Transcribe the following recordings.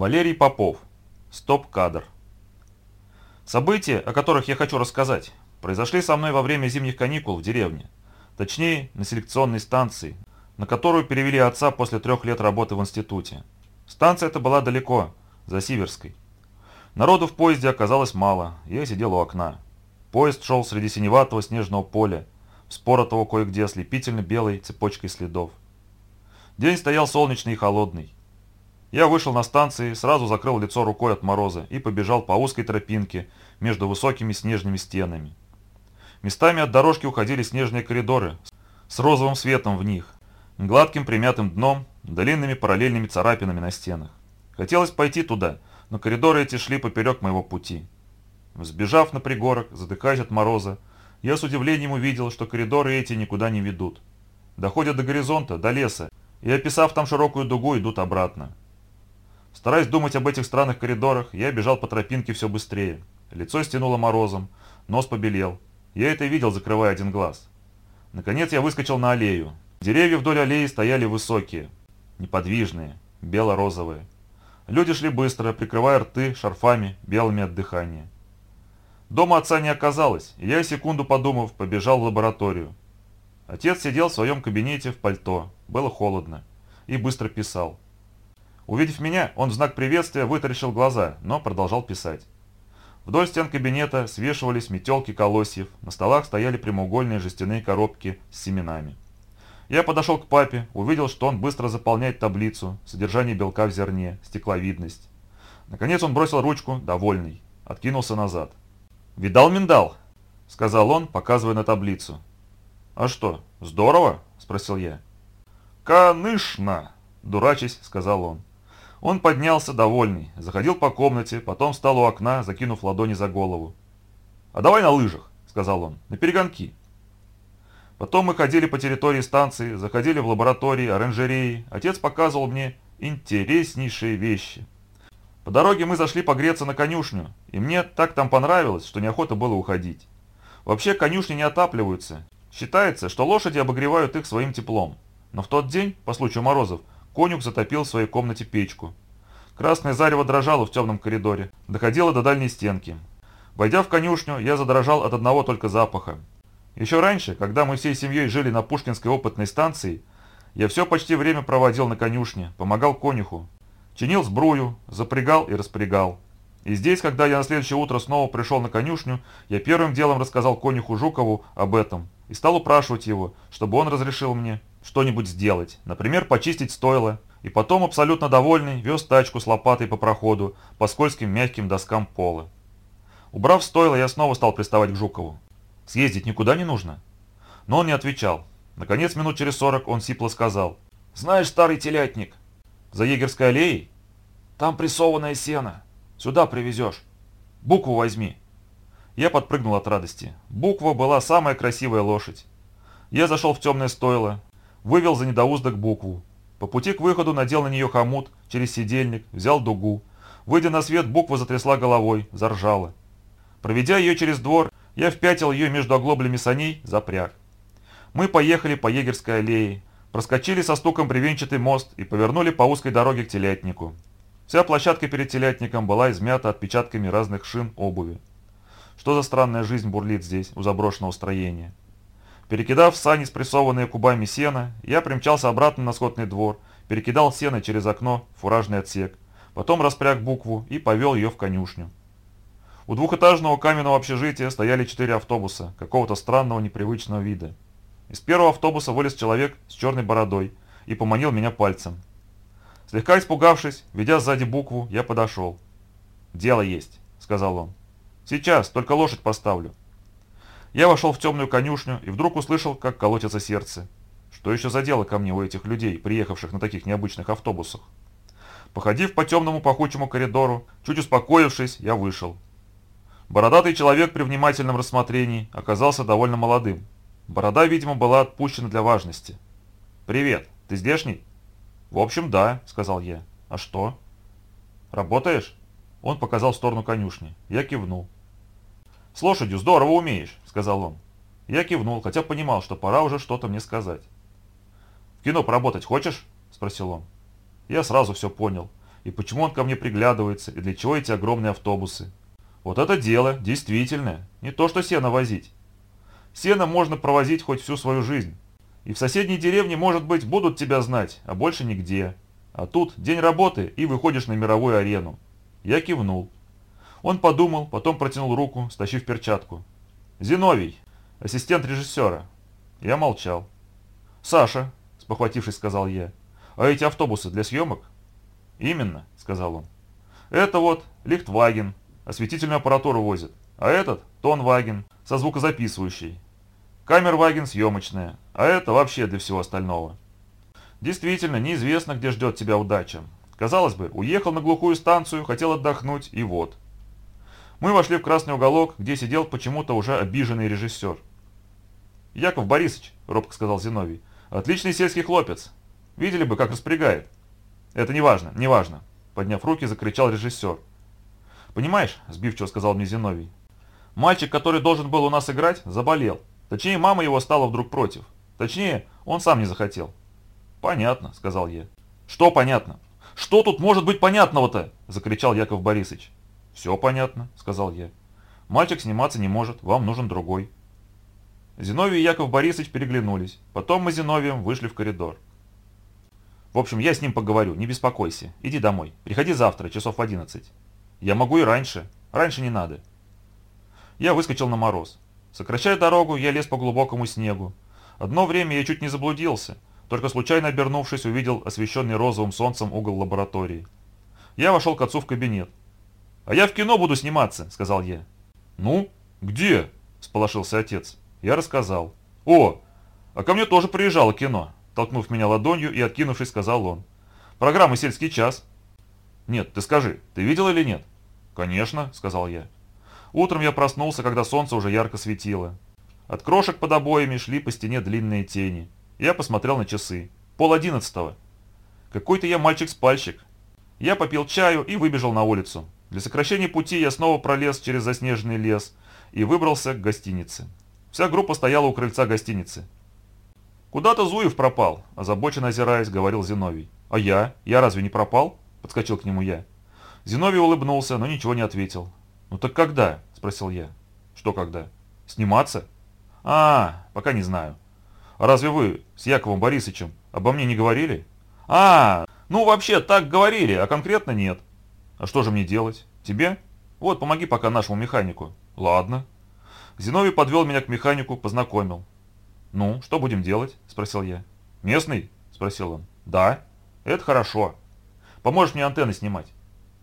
Валерий Попов. Стоп-кадр. События, о которых я хочу рассказать, произошли со мной во время зимних каникул в деревне. Точнее, на селекционной станции, на которую перевели отца после трех лет работы в институте. Станция эта была далеко, за Сиверской. Народу в поезде оказалось мало, я сидел у окна. Поезд шел среди синеватого снежного поля, вспоротого кое-где ослепительно белой цепочкой следов. День стоял солнечный и холодный. Я вышел на станции, сразу закрыл лицо рукой от мороза и побежал по узкой тропинке между высокими снежными стенами. Местами от дорожки уходили снежные коридоры с розовым светом в них, гладким примятым дном, длинными параллельными царапинами на стенах. Хотелось пойти туда, но коридоры эти шли поперек моего пути. Взбежав на пригорок, задыхаясь от мороза, я с удивлением увидел, что коридоры эти никуда не ведут. Доходят до горизонта, до леса, и, описав там широкую дугу, идут обратно. Стараясь думать об этих странных коридорах, я бежал по тропинке все быстрее. Лицо стянуло морозом, нос побелел. Я это видел, закрывая один глаз. Наконец я выскочил на аллею. Деревья вдоль аллеи стояли высокие, неподвижные, бело-розовые. Люди шли быстро, прикрывая рты шарфами, белыми от дыхания. Дома отца не оказалось, и я, секунду подумав, побежал в лабораторию. Отец сидел в своем кабинете в пальто, было холодно, и быстро писал. Увидев меня, он в знак приветствия вытаращил глаза, но продолжал писать. Вдоль стен кабинета свешивались метелки колосьев, на столах стояли прямоугольные жестяные коробки с семенами. Я подошел к папе, увидел, что он быстро заполняет таблицу, содержание белка в зерне, стекловидность. Наконец он бросил ручку, довольный, откинулся назад. «Видал миндал?» – сказал он, показывая на таблицу. «А что, здорово?» – спросил я. «Конечно!» – дурачись, сказал он. Он поднялся, довольный, заходил по комнате, потом встал у окна, закинув ладони за голову. «А давай на лыжах», — сказал он, — «на перегонки». Потом мы ходили по территории станции, заходили в лаборатории, оранжереи. Отец показывал мне интереснейшие вещи. По дороге мы зашли погреться на конюшню, и мне так там понравилось, что неохота было уходить. Вообще конюшни не отапливаются. Считается, что лошади обогревают их своим теплом. Но в тот день, по случаю морозов, Конюх затопил в своей комнате печку. Красное зарево дрожало в темном коридоре, доходило до дальней стенки. Войдя в конюшню, я задрожал от одного только запаха. Еще раньше, когда мы всей семьей жили на Пушкинской опытной станции, я все почти время проводил на конюшне, помогал конюху. Чинил сбрую, запрягал и распрягал. И здесь, когда я на следующее утро снова пришел на конюшню, я первым делом рассказал конюху Жукову об этом и стал упрашивать его, чтобы он разрешил мне что-нибудь сделать, например, почистить стойло, и потом, абсолютно довольный, вез тачку с лопатой по проходу, по скользким мягким доскам пола. Убрав стойло, я снова стал приставать к Жукову. «Съездить никуда не нужно?» Но он не отвечал. Наконец, минут через сорок он сипло сказал. «Знаешь, старый телятник, за Егерской аллеей? Там прессованное сено. Сюда привезешь. Букву возьми». Я подпрыгнул от радости. Буква была самая красивая лошадь. Я зашел в темное стойло, вывел за недоуздок букву. По пути к выходу надел на нее хомут через сидельник, взял дугу. Выйдя на свет, буква затрясла головой, заржала. Проведя ее через двор, я впятил ее между оглоблями саней, запряг. Мы поехали по Егерской аллее, проскочили со стуком бревенчатый мост и повернули по узкой дороге к телятнику. Вся площадка перед телятником была измята отпечатками разных шин обуви. Что за странная жизнь бурлит здесь, у заброшенного строения. Перекидав сани, спрессованные кубами сена, я примчался обратно на скотный двор, перекидал сено через окно фуражный отсек, потом распряг букву и повел ее в конюшню. У двухэтажного каменного общежития стояли четыре автобуса, какого-то странного непривычного вида. Из первого автобуса вылез человек с черной бородой и поманил меня пальцем. Слегка испугавшись, ведя сзади букву, я подошел. «Дело есть», — сказал он. «Сейчас, только лошадь поставлю». Я вошел в темную конюшню и вдруг услышал, как колотится сердце. Что еще за дело ко мне у этих людей, приехавших на таких необычных автобусах? Походив по темному пахучему коридору, чуть успокоившись, я вышел. Бородатый человек при внимательном рассмотрении оказался довольно молодым. Борода, видимо, была отпущена для важности. «Привет, ты здешний?» «В общем, да», — сказал я. «А что?» «Работаешь?» Он показал в сторону конюшни. Я кивнул. «С лошадью здорово умеешь», — сказал он. Я кивнул, хотя понимал, что пора уже что-то мне сказать. «В кино поработать хочешь?» — спросил он. Я сразу все понял. И почему он ко мне приглядывается, и для чего эти огромные автобусы. Вот это дело, действительно, не то что сено возить. Сено можно провозить хоть всю свою жизнь. И в соседней деревне, может быть, будут тебя знать, а больше нигде. А тут день работы, и выходишь на мировую арену. Я кивнул. Он подумал, потом протянул руку, стащив перчатку. «Зиновий, ассистент режиссера». Я молчал. «Саша», – спохватившись, сказал я, – «а эти автобусы для съемок?» «Именно», – сказал он. «Это вот Лихтваген, осветительную аппаратуру возит, а этот Тонваген со звукозаписывающей. Камерваген съемочная, а это вообще для всего остального». Действительно, неизвестно, где ждет тебя удача. Казалось бы, уехал на глухую станцию, хотел отдохнуть, и вот. Мы вошли в красный уголок, где сидел почему-то уже обиженный режиссер. «Яков Борисович», — робко сказал Зиновий, — «отличный сельский хлопец. Видели бы, как распрягает». «Это не важно, не важно», — подняв руки, закричал режиссер. «Понимаешь», — сбивчиво сказал мне Зиновий, — «мальчик, который должен был у нас играть, заболел. Точнее, мама его стала вдруг против. Точнее, он сам не захотел». «Понятно», — сказал я. «Что понятно? Что тут может быть понятного-то?» — закричал Яков Борисович. «Все понятно», — сказал я. «Мальчик сниматься не может, вам нужен другой». Зиновий и Яков Борисович переглянулись. Потом мы с Зиновием вышли в коридор. «В общем, я с ним поговорю, не беспокойся. Иди домой. Приходи завтра, часов в одиннадцать». «Я могу и раньше. Раньше не надо». Я выскочил на мороз. Сокращая дорогу, я лез по глубокому снегу. Одно время я чуть не заблудился — только случайно обернувшись, увидел освещенный розовым солнцем угол лаборатории. Я вошел к отцу в кабинет. «А я в кино буду сниматься», — сказал я. «Ну, где?» — сполошился отец. Я рассказал. «О, а ко мне тоже приезжало кино», — толкнув меня ладонью и откинувшись, сказал он. «Программа «Сельский час». «Нет, ты скажи, ты видел или нет?» «Конечно», — сказал я. Утром я проснулся, когда солнце уже ярко светило. От крошек под обоями шли по стене длинные тени. Я посмотрел на часы. Пол одиннадцатого. Какой-то я мальчик-спальщик. Я попил чаю и выбежал на улицу. Для сокращения пути я снова пролез через заснеженный лес и выбрался к гостинице. Вся группа стояла у крыльца гостиницы. «Куда-то Зуев пропал», – озабоченно озираясь, говорил Зиновий. «А я? Я разве не пропал?» – подскочил к нему я. Зиновий улыбнулся, но ничего не ответил. «Ну так когда?» – спросил я. «Что когда?» «Сниматься?» «А, пока не знаю. А разве вы с Яковом Борисовичем обо мне не говорили? А, ну вообще так говорили, а конкретно нет. А что же мне делать? Тебе? Вот, помоги пока нашему механику. Ладно. Зиновий подвел меня к механику, познакомил. «Ну, что будем делать?» – спросил я. «Местный?» – спросил он. «Да». «Это хорошо. Поможешь мне антенны снимать?»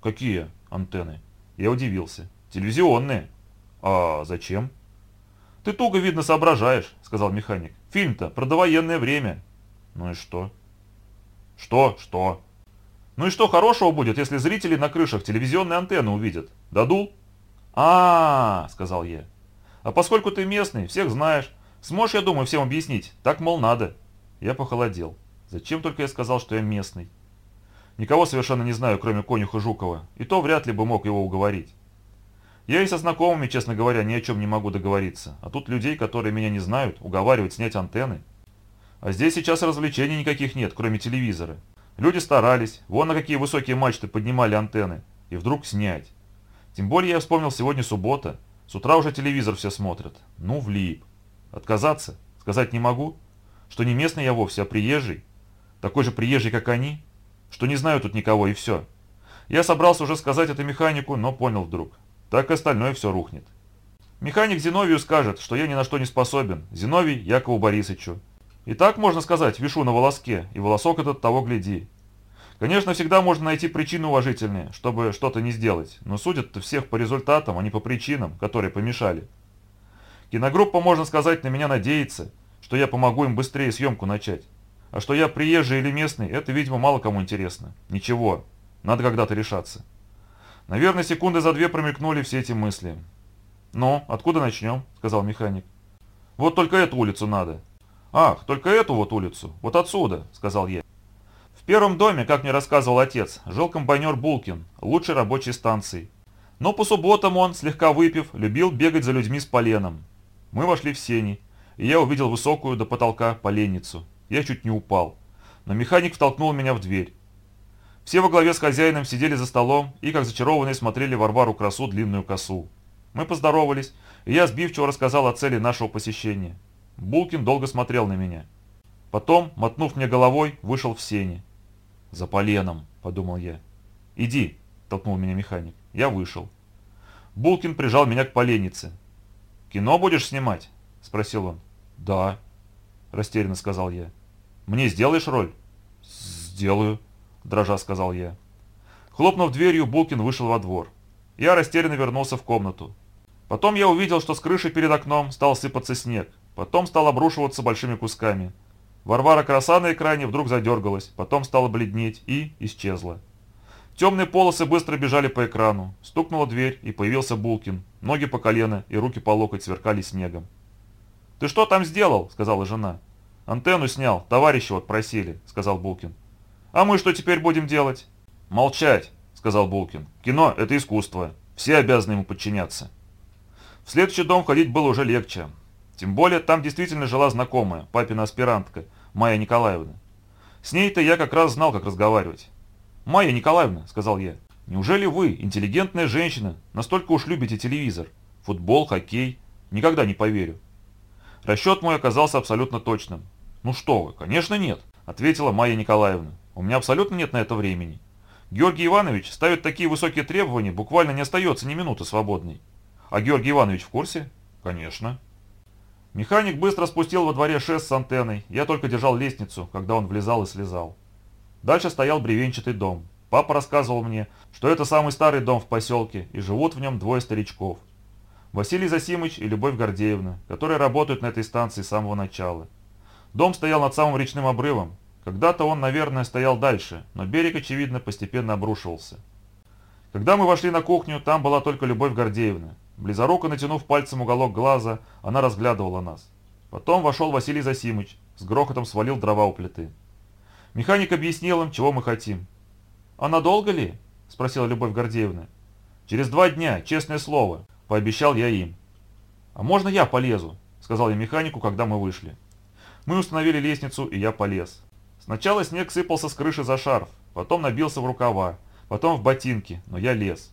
«Какие антенны?» Я удивился. «Телевизионные». «А зачем?» «Ты туго, видно, соображаешь», — сказал механик. «Фильм-то про довоенное время». «Ну и что?» «Что? Что?» «Ну и что хорошего будет, если зрители на крышах телевизионные антенны увидят? Дадул?» а, -а, -а сказал я. «А поскольку ты местный, всех знаешь, сможешь, я думаю, всем объяснить? Так, мол, надо». Я похолодел. Зачем только я сказал, что я местный? Никого совершенно не знаю, кроме конюха Жукова, и то вряд ли бы мог его уговорить. Я и со знакомыми, честно говоря, ни о чем не могу договориться. А тут людей, которые меня не знают, уговаривать снять антенны. А здесь сейчас развлечений никаких нет, кроме телевизора. Люди старались, вон на какие высокие мачты поднимали антенны. И вдруг снять. Тем более я вспомнил, сегодня суббота. С утра уже телевизор все смотрят. Ну, влип. Отказаться? Сказать не могу? Что не местный я вовсе, а приезжий? Такой же приезжий, как они? Что не знаю тут никого и все. Я собрался уже сказать это механику, но понял вдруг так и остальное все рухнет. Механик Зиновию скажет, что я ни на что не способен, Зиновий Якову Борисовичу. И так, можно сказать, вишу на волоске, и волосок этот того гляди. Конечно, всегда можно найти причины уважительные, чтобы что-то не сделать, но судят-то всех по результатам, а не по причинам, которые помешали. Киногруппа, можно сказать, на меня надеется, что я помогу им быстрее съемку начать. А что я приезжий или местный, это, видимо, мало кому интересно. Ничего, надо когда-то решаться. Наверное, секунды за две промелькнули все эти мысли. «Ну, откуда начнем?» – сказал механик. «Вот только эту улицу надо». «Ах, только эту вот улицу? Вот отсюда», – сказал я. В первом доме, как мне рассказывал отец, жил комбайнер Булкин, лучшей рабочей станции. Но по субботам он, слегка выпив, любил бегать за людьми с поленом. Мы вошли в сени, и я увидел высокую до потолка поленницу. Я чуть не упал. Но механик втолкнул меня в дверь. Все во главе с хозяином сидели за столом и, как зачарованные, смотрели Варвару Красу длинную косу. Мы поздоровались, и я сбивчиво рассказал о цели нашего посещения. Булкин долго смотрел на меня. Потом, мотнув мне головой, вышел в сени. «За поленом», — подумал я. «Иди», — толкнул меня механик. Я вышел. Булкин прижал меня к поленнице. «Кино будешь снимать?» — спросил он. «Да», — растерянно сказал я. «Мне сделаешь роль?» «Сделаю», — дрожа сказал я. Хлопнув дверью, Булкин вышел во двор. Я растерянно вернулся в комнату. Потом я увидел, что с крыши перед окном стал сыпаться снег. Потом стал обрушиваться большими кусками. Варвара краса на экране вдруг задергалась, потом стала бледнеть и исчезла. Темные полосы быстро бежали по экрану. Стукнула дверь, и появился Булкин. Ноги по колено и руки по локоть сверкали снегом. «Ты что там сделал?» – сказала жена. «Антенну снял, товарищи вот просили», – сказал Булкин. «А мы что теперь будем делать?» «Молчать», – сказал Булкин. «Кино – это искусство. Все обязаны ему подчиняться». В следующий дом ходить было уже легче. Тем более там действительно жила знакомая, папина аспирантка, Майя Николаевна. С ней-то я как раз знал, как разговаривать. «Майя Николаевна», — сказал я, — «неужели вы, интеллигентная женщина, настолько уж любите телевизор? Футбол, хоккей? Никогда не поверю». Расчет мой оказался абсолютно точным. «Ну что вы, конечно нет», — ответила Майя Николаевна. «У меня абсолютно нет на это времени. Георгий Иванович ставит такие высокие требования, буквально не остается ни минуты свободной. А Георгий Иванович в курсе? Конечно. Механик быстро спустил во дворе шест с антенной, я только держал лестницу, когда он влезал и слезал. Дальше стоял бревенчатый дом. Папа рассказывал мне, что это самый старый дом в поселке, и живут в нем двое старичков. Василий Засимыч и Любовь Гордеевна, которые работают на этой станции с самого начала. Дом стоял над самым речным обрывом. Когда-то он, наверное, стоял дальше, но берег, очевидно, постепенно обрушивался. Когда мы вошли на кухню, там была только Любовь Гордеевна. Близоруко натянув пальцем уголок глаза, она разглядывала нас. Потом вошел Василий Засимыч, с грохотом свалил дрова у плиты. Механик объяснил им, чего мы хотим. «А надолго ли?» – спросила Любовь Гордеевна. «Через два дня, честное слово», – пообещал я им. «А можно я полезу?» – сказал я механику, когда мы вышли. Мы установили лестницу, и я полез. Сначала снег сыпался с крыши за шарф, потом набился в рукава, потом в ботинки, но я лез.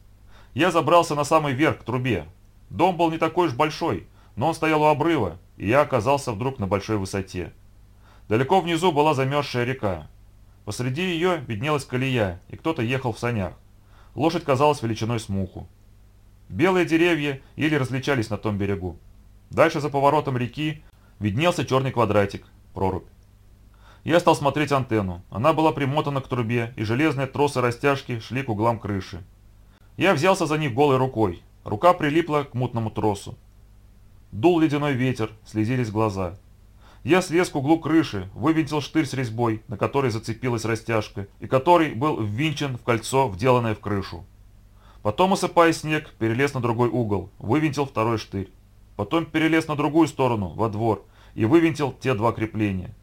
Я забрался на самый верх, к трубе. Дом был не такой уж большой, но он стоял у обрыва, и я оказался вдруг на большой высоте. Далеко внизу была замерзшая река. Посреди ее виднелась колея, и кто-то ехал в санях. Лошадь казалась величиной с муху. Белые деревья еле различались на том берегу. Дальше за поворотом реки виднелся черный квадратик, прорубь. Я стал смотреть антенну. Она была примотана к трубе, и железные тросы растяжки шли к углам крыши. Я взялся за них голой рукой. Рука прилипла к мутному тросу. Дул ледяной ветер, слезились глаза. Я слез к углу крыши, вывинтил штырь с резьбой, на которой зацепилась растяжка, и который был ввинчен в кольцо, вделанное в крышу. Потом, осыпая снег, перелез на другой угол, вывинтил второй штырь. Потом перелез на другую сторону, во двор, и вывинтил те два крепления.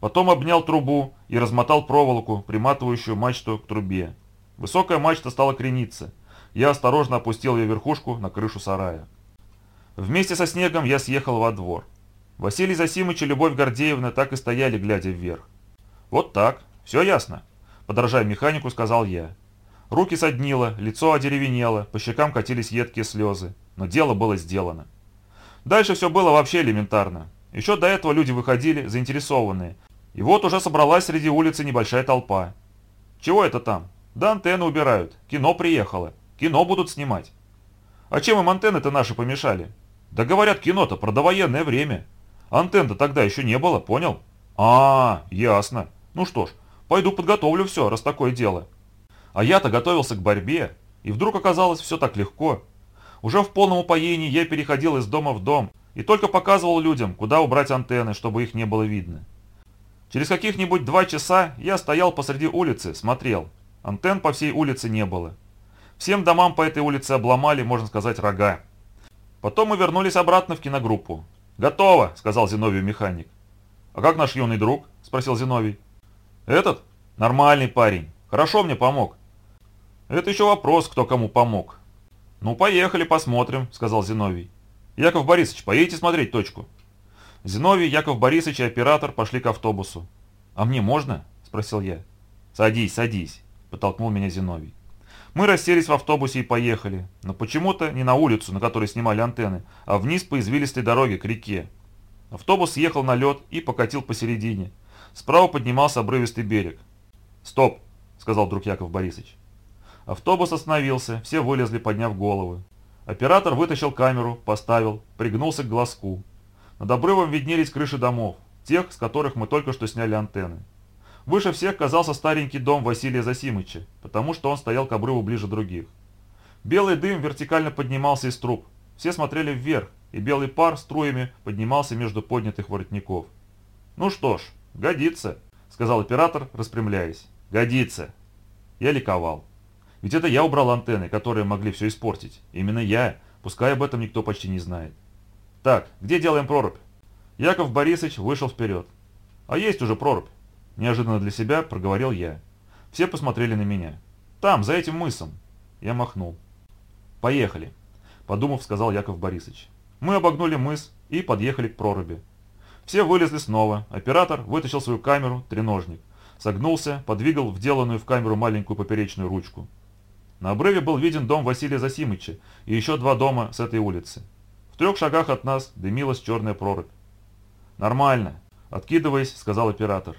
Потом обнял трубу и размотал проволоку, приматывающую мачту к трубе. Высокая мачта стала крениться. Я осторожно опустил ее верхушку на крышу сарая. Вместе со снегом я съехал во двор. Василий Засимыч и Любовь Гордеевна так и стояли, глядя вверх. «Вот так, все ясно», – подражая механику, сказал я. Руки соднило, лицо одеревенело, по щекам катились едкие слезы, но дело было сделано. Дальше все было вообще элементарно. Еще до этого люди выходили, заинтересованные. И вот уже собралась среди улицы небольшая толпа. Чего это там? Да антенны убирают, кино приехало. Кино будут снимать. А чем им антенны-то наши помешали? Да говорят, кино-то про довоенное время. Антенн-то тогда еще не было, понял? А, ясно. Ну что ж, пойду подготовлю все, раз такое дело. А я-то готовился к борьбе, и вдруг оказалось все так легко. Уже в полном упоении я переходил из дома в дом и только показывал людям, куда убрать антенны, чтобы их не было видно. Через каких-нибудь два часа я стоял посреди улицы, смотрел. Антенн по всей улице не было. Всем домам по этой улице обломали, можно сказать, рога. Потом мы вернулись обратно в киногруппу. «Готово», — сказал Зиновий механик. «А как наш юный друг?» — спросил Зиновий. «Этот? Нормальный парень. Хорошо мне помог». «Это еще вопрос, кто кому помог». «Ну, поехали, посмотрим», — сказал Зиновий. «Яков Борисович, поедете смотреть точку?» Зиновий, Яков Борисович и оператор пошли к автобусу. «А мне можно?» – спросил я. «Садись, садись». подтолкнул меня Зиновий. Мы расселись в автобусе и поехали, но почему-то не на улицу, на которой снимали антенны, а вниз по извилистой дороге к реке. Автобус съехал на лед и покатил посередине. Справа поднимался обрывистый берег. «Стоп!» – сказал друг Яков Борисович. Автобус остановился, все вылезли, подняв головы. Оператор вытащил камеру, поставил, пригнулся к глазку. Над обрывом виднелись крыши домов, тех, с которых мы только что сняли антенны. Выше всех казался старенький дом Василия Засимыча, потому что он стоял к обрыву ближе других. Белый дым вертикально поднимался из труб. Все смотрели вверх, и белый пар струями поднимался между поднятых воротников. «Ну что ж, годится», — сказал оператор, распрямляясь. «Годится». Я ликовал. Ведь это я убрал антенны, которые могли все испортить. Именно я, пускай об этом никто почти не знает. Так, где делаем прорубь? Яков Борисович вышел вперед. А есть уже прорубь. Неожиданно для себя проговорил я. Все посмотрели на меня. Там, за этим мысом. Я махнул. Поехали. Подумав, сказал Яков Борисович. Мы обогнули мыс и подъехали к проруби. Все вылезли снова. Оператор вытащил свою камеру, треножник. Согнулся, подвигал вделанную в камеру маленькую поперечную ручку. На обрыве был виден дом Василия Засимыча и еще два дома с этой улицы. В трех шагах от нас дымилась черная прорубь. «Нормально», — откидываясь, сказал оператор.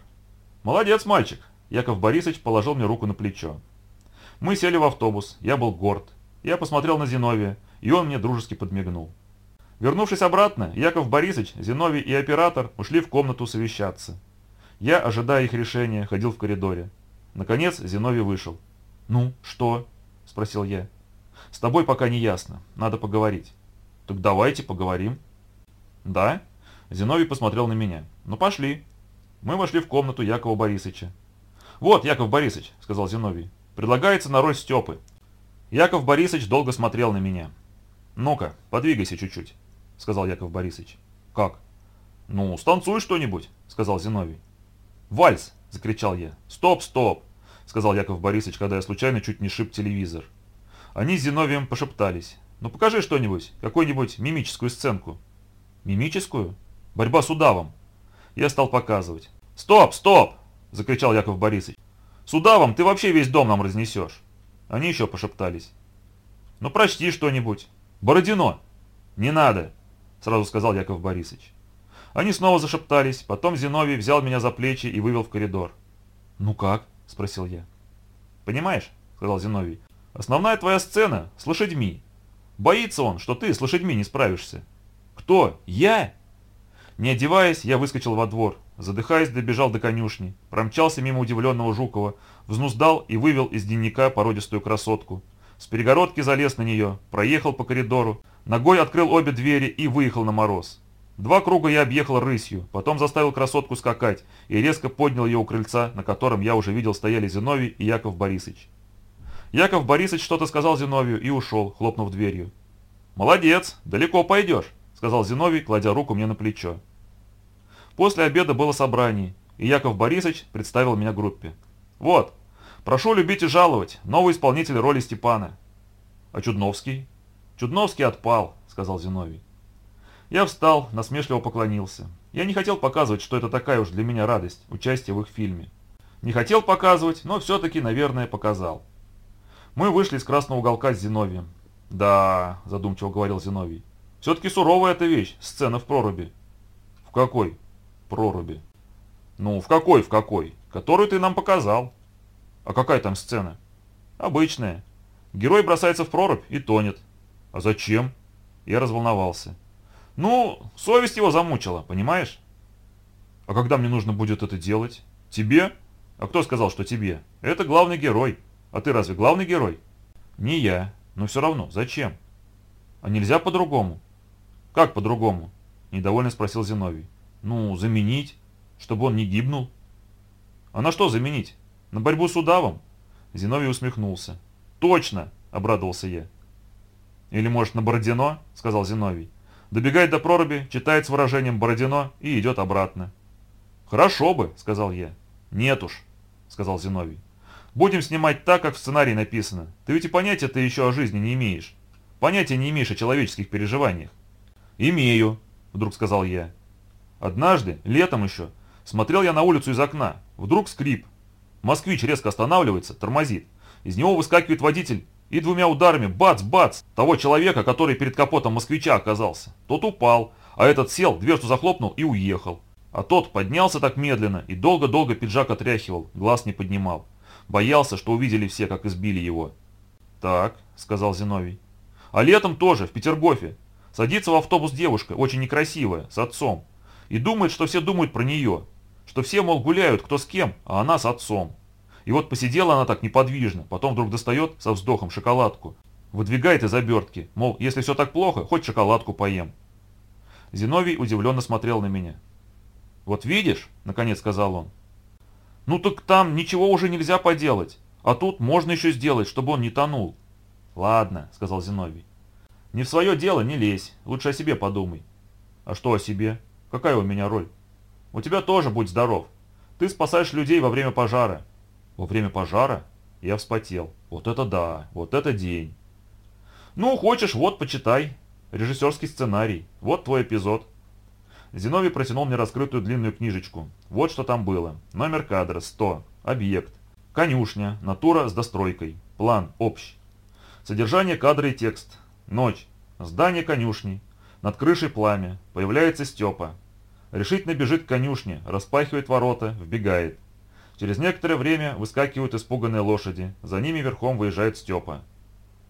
«Молодец, мальчик!» Яков Борисович положил мне руку на плечо. Мы сели в автобус, я был горд. Я посмотрел на Зиновия, и он мне дружески подмигнул. Вернувшись обратно, Яков Борисович, Зиновий и оператор ушли в комнату совещаться. Я, ожидая их решения, ходил в коридоре. Наконец Зиновий вышел. «Ну, что?» – спросил я. «С тобой пока не ясно. Надо поговорить». «Так давайте поговорим». «Да?» Зиновий посмотрел на меня. «Ну пошли». Мы вошли в комнату Якова Борисовича. «Вот, Яков Борисович», – сказал Зиновий, – «предлагается на роль Степы». Яков Борисович долго смотрел на меня. «Ну-ка, подвигайся чуть-чуть», – сказал Яков Борисович. «Как?» «Ну, станцуй что-нибудь», – сказал Зиновий. «Вальс!» – закричал я. «Стоп, стоп!» – сказал Яков Борисович, когда я случайно чуть не шиб телевизор. Они с Зиновием пошептались. «Ну покажи что-нибудь, какую-нибудь мимическую сценку». «Мимическую? Борьба с удавом». Я стал показывать. «Стоп, стоп!» – закричал Яков Борисович. «С удавом ты вообще весь дом нам разнесешь». Они еще пошептались. «Ну прочти что-нибудь. Бородино». «Не надо», – сразу сказал Яков Борисович. Они снова зашептались, потом Зиновий взял меня за плечи и вывел в коридор. «Ну как?» – спросил я. «Понимаешь?» – сказал Зиновий. «Основная твоя сцена с лошадьми. Боится он, что ты с лошадьми не справишься». «Кто? Я?» Не одеваясь, я выскочил во двор. Задыхаясь, добежал до конюшни. Промчался мимо удивленного Жукова. Взнуздал и вывел из дневника породистую красотку. С перегородки залез на нее, проехал по коридору, ногой открыл обе двери и выехал на мороз. Два круга я объехал рысью, потом заставил красотку скакать и резко поднял ее у крыльца, на котором я уже видел стояли Зиновий и Яков Борисович. Яков Борисович что-то сказал Зиновию и ушел, хлопнув дверью. «Молодец, далеко пойдешь», — сказал Зиновий, кладя руку мне на плечо. После обеда было собрание, и Яков Борисович представил меня группе. «Вот, прошу любить и жаловать, новый исполнитель роли Степана». «А Чудновский?» «Чудновский отпал», — сказал Зиновий. Я встал, насмешливо поклонился. Я не хотел показывать, что это такая уж для меня радость, участие в их фильме. Не хотел показывать, но все-таки, наверное, показал. Мы вышли из красного уголка с Зиновием. «Да», – задумчиво говорил Зиновий, – «все-таки суровая эта вещь, сцена в проруби». «В какой?» «Проруби». «Ну, в какой, в какой? Которую ты нам показал». «А какая там сцена?» «Обычная. Герой бросается в прорубь и тонет». «А зачем?» Я разволновался. Ну, совесть его замучила, понимаешь? А когда мне нужно будет это делать? Тебе? А кто сказал, что тебе? Это главный герой. А ты разве главный герой? Не я. Но все равно, зачем? А нельзя по-другому? Как по-другому? Недовольно спросил Зиновий. Ну, заменить, чтобы он не гибнул. А на что заменить? На борьбу с удавом? Зиновий усмехнулся. Точно, обрадовался я. Или может на Бородино, сказал Зиновий. Добегает до проруби, читает с выражением Бородино и идет обратно. «Хорошо бы», — сказал я. «Нет уж», — сказал Зиновий. «Будем снимать так, как в сценарии написано. Ты ведь и понятия-то еще о жизни не имеешь. Понятия не имеешь о человеческих переживаниях». «Имею», — вдруг сказал я. Однажды, летом еще, смотрел я на улицу из окна. Вдруг скрип. Москвич резко останавливается, тормозит. Из него выскакивает водитель и двумя ударами бац-бац того человека, который перед капотом москвича оказался. Тот упал, а этот сел, дверцу захлопнул и уехал. А тот поднялся так медленно и долго-долго пиджак отряхивал, глаз не поднимал. Боялся, что увидели все, как избили его. «Так», — сказал Зиновий. «А летом тоже, в Петергофе. Садится в автобус девушка, очень некрасивая, с отцом. И думает, что все думают про нее. Что все, мол, гуляют кто с кем, а она с отцом. И вот посидела она так неподвижно, потом вдруг достает со вздохом шоколадку. Выдвигает из обертки, мол, если все так плохо, хоть шоколадку поем. Зиновий удивленно смотрел на меня. «Вот видишь», — наконец сказал он. «Ну так там ничего уже нельзя поделать, а тут можно еще сделать, чтобы он не тонул». «Ладно», — сказал Зиновий. «Не в свое дело не лезь, лучше о себе подумай». «А что о себе? Какая у меня роль?» «У тебя тоже будь здоров. Ты спасаешь людей во время пожара». «Во время пожара?» Я вспотел. «Вот это да, вот это день». «Ну, хочешь, вот, почитай. Режиссерский сценарий. Вот твой эпизод». Зиновий протянул мне раскрытую длинную книжечку. Вот что там было. Номер кадра 100. Объект. Конюшня. Натура с достройкой. План. Общий. Содержание кадра и текст. Ночь. Здание конюшни. Над крышей пламя. Появляется Степа. Решительно бежит к конюшне, распахивает ворота, вбегает. Через некоторое время выскакивают испуганные лошади. За ними верхом выезжает Степа.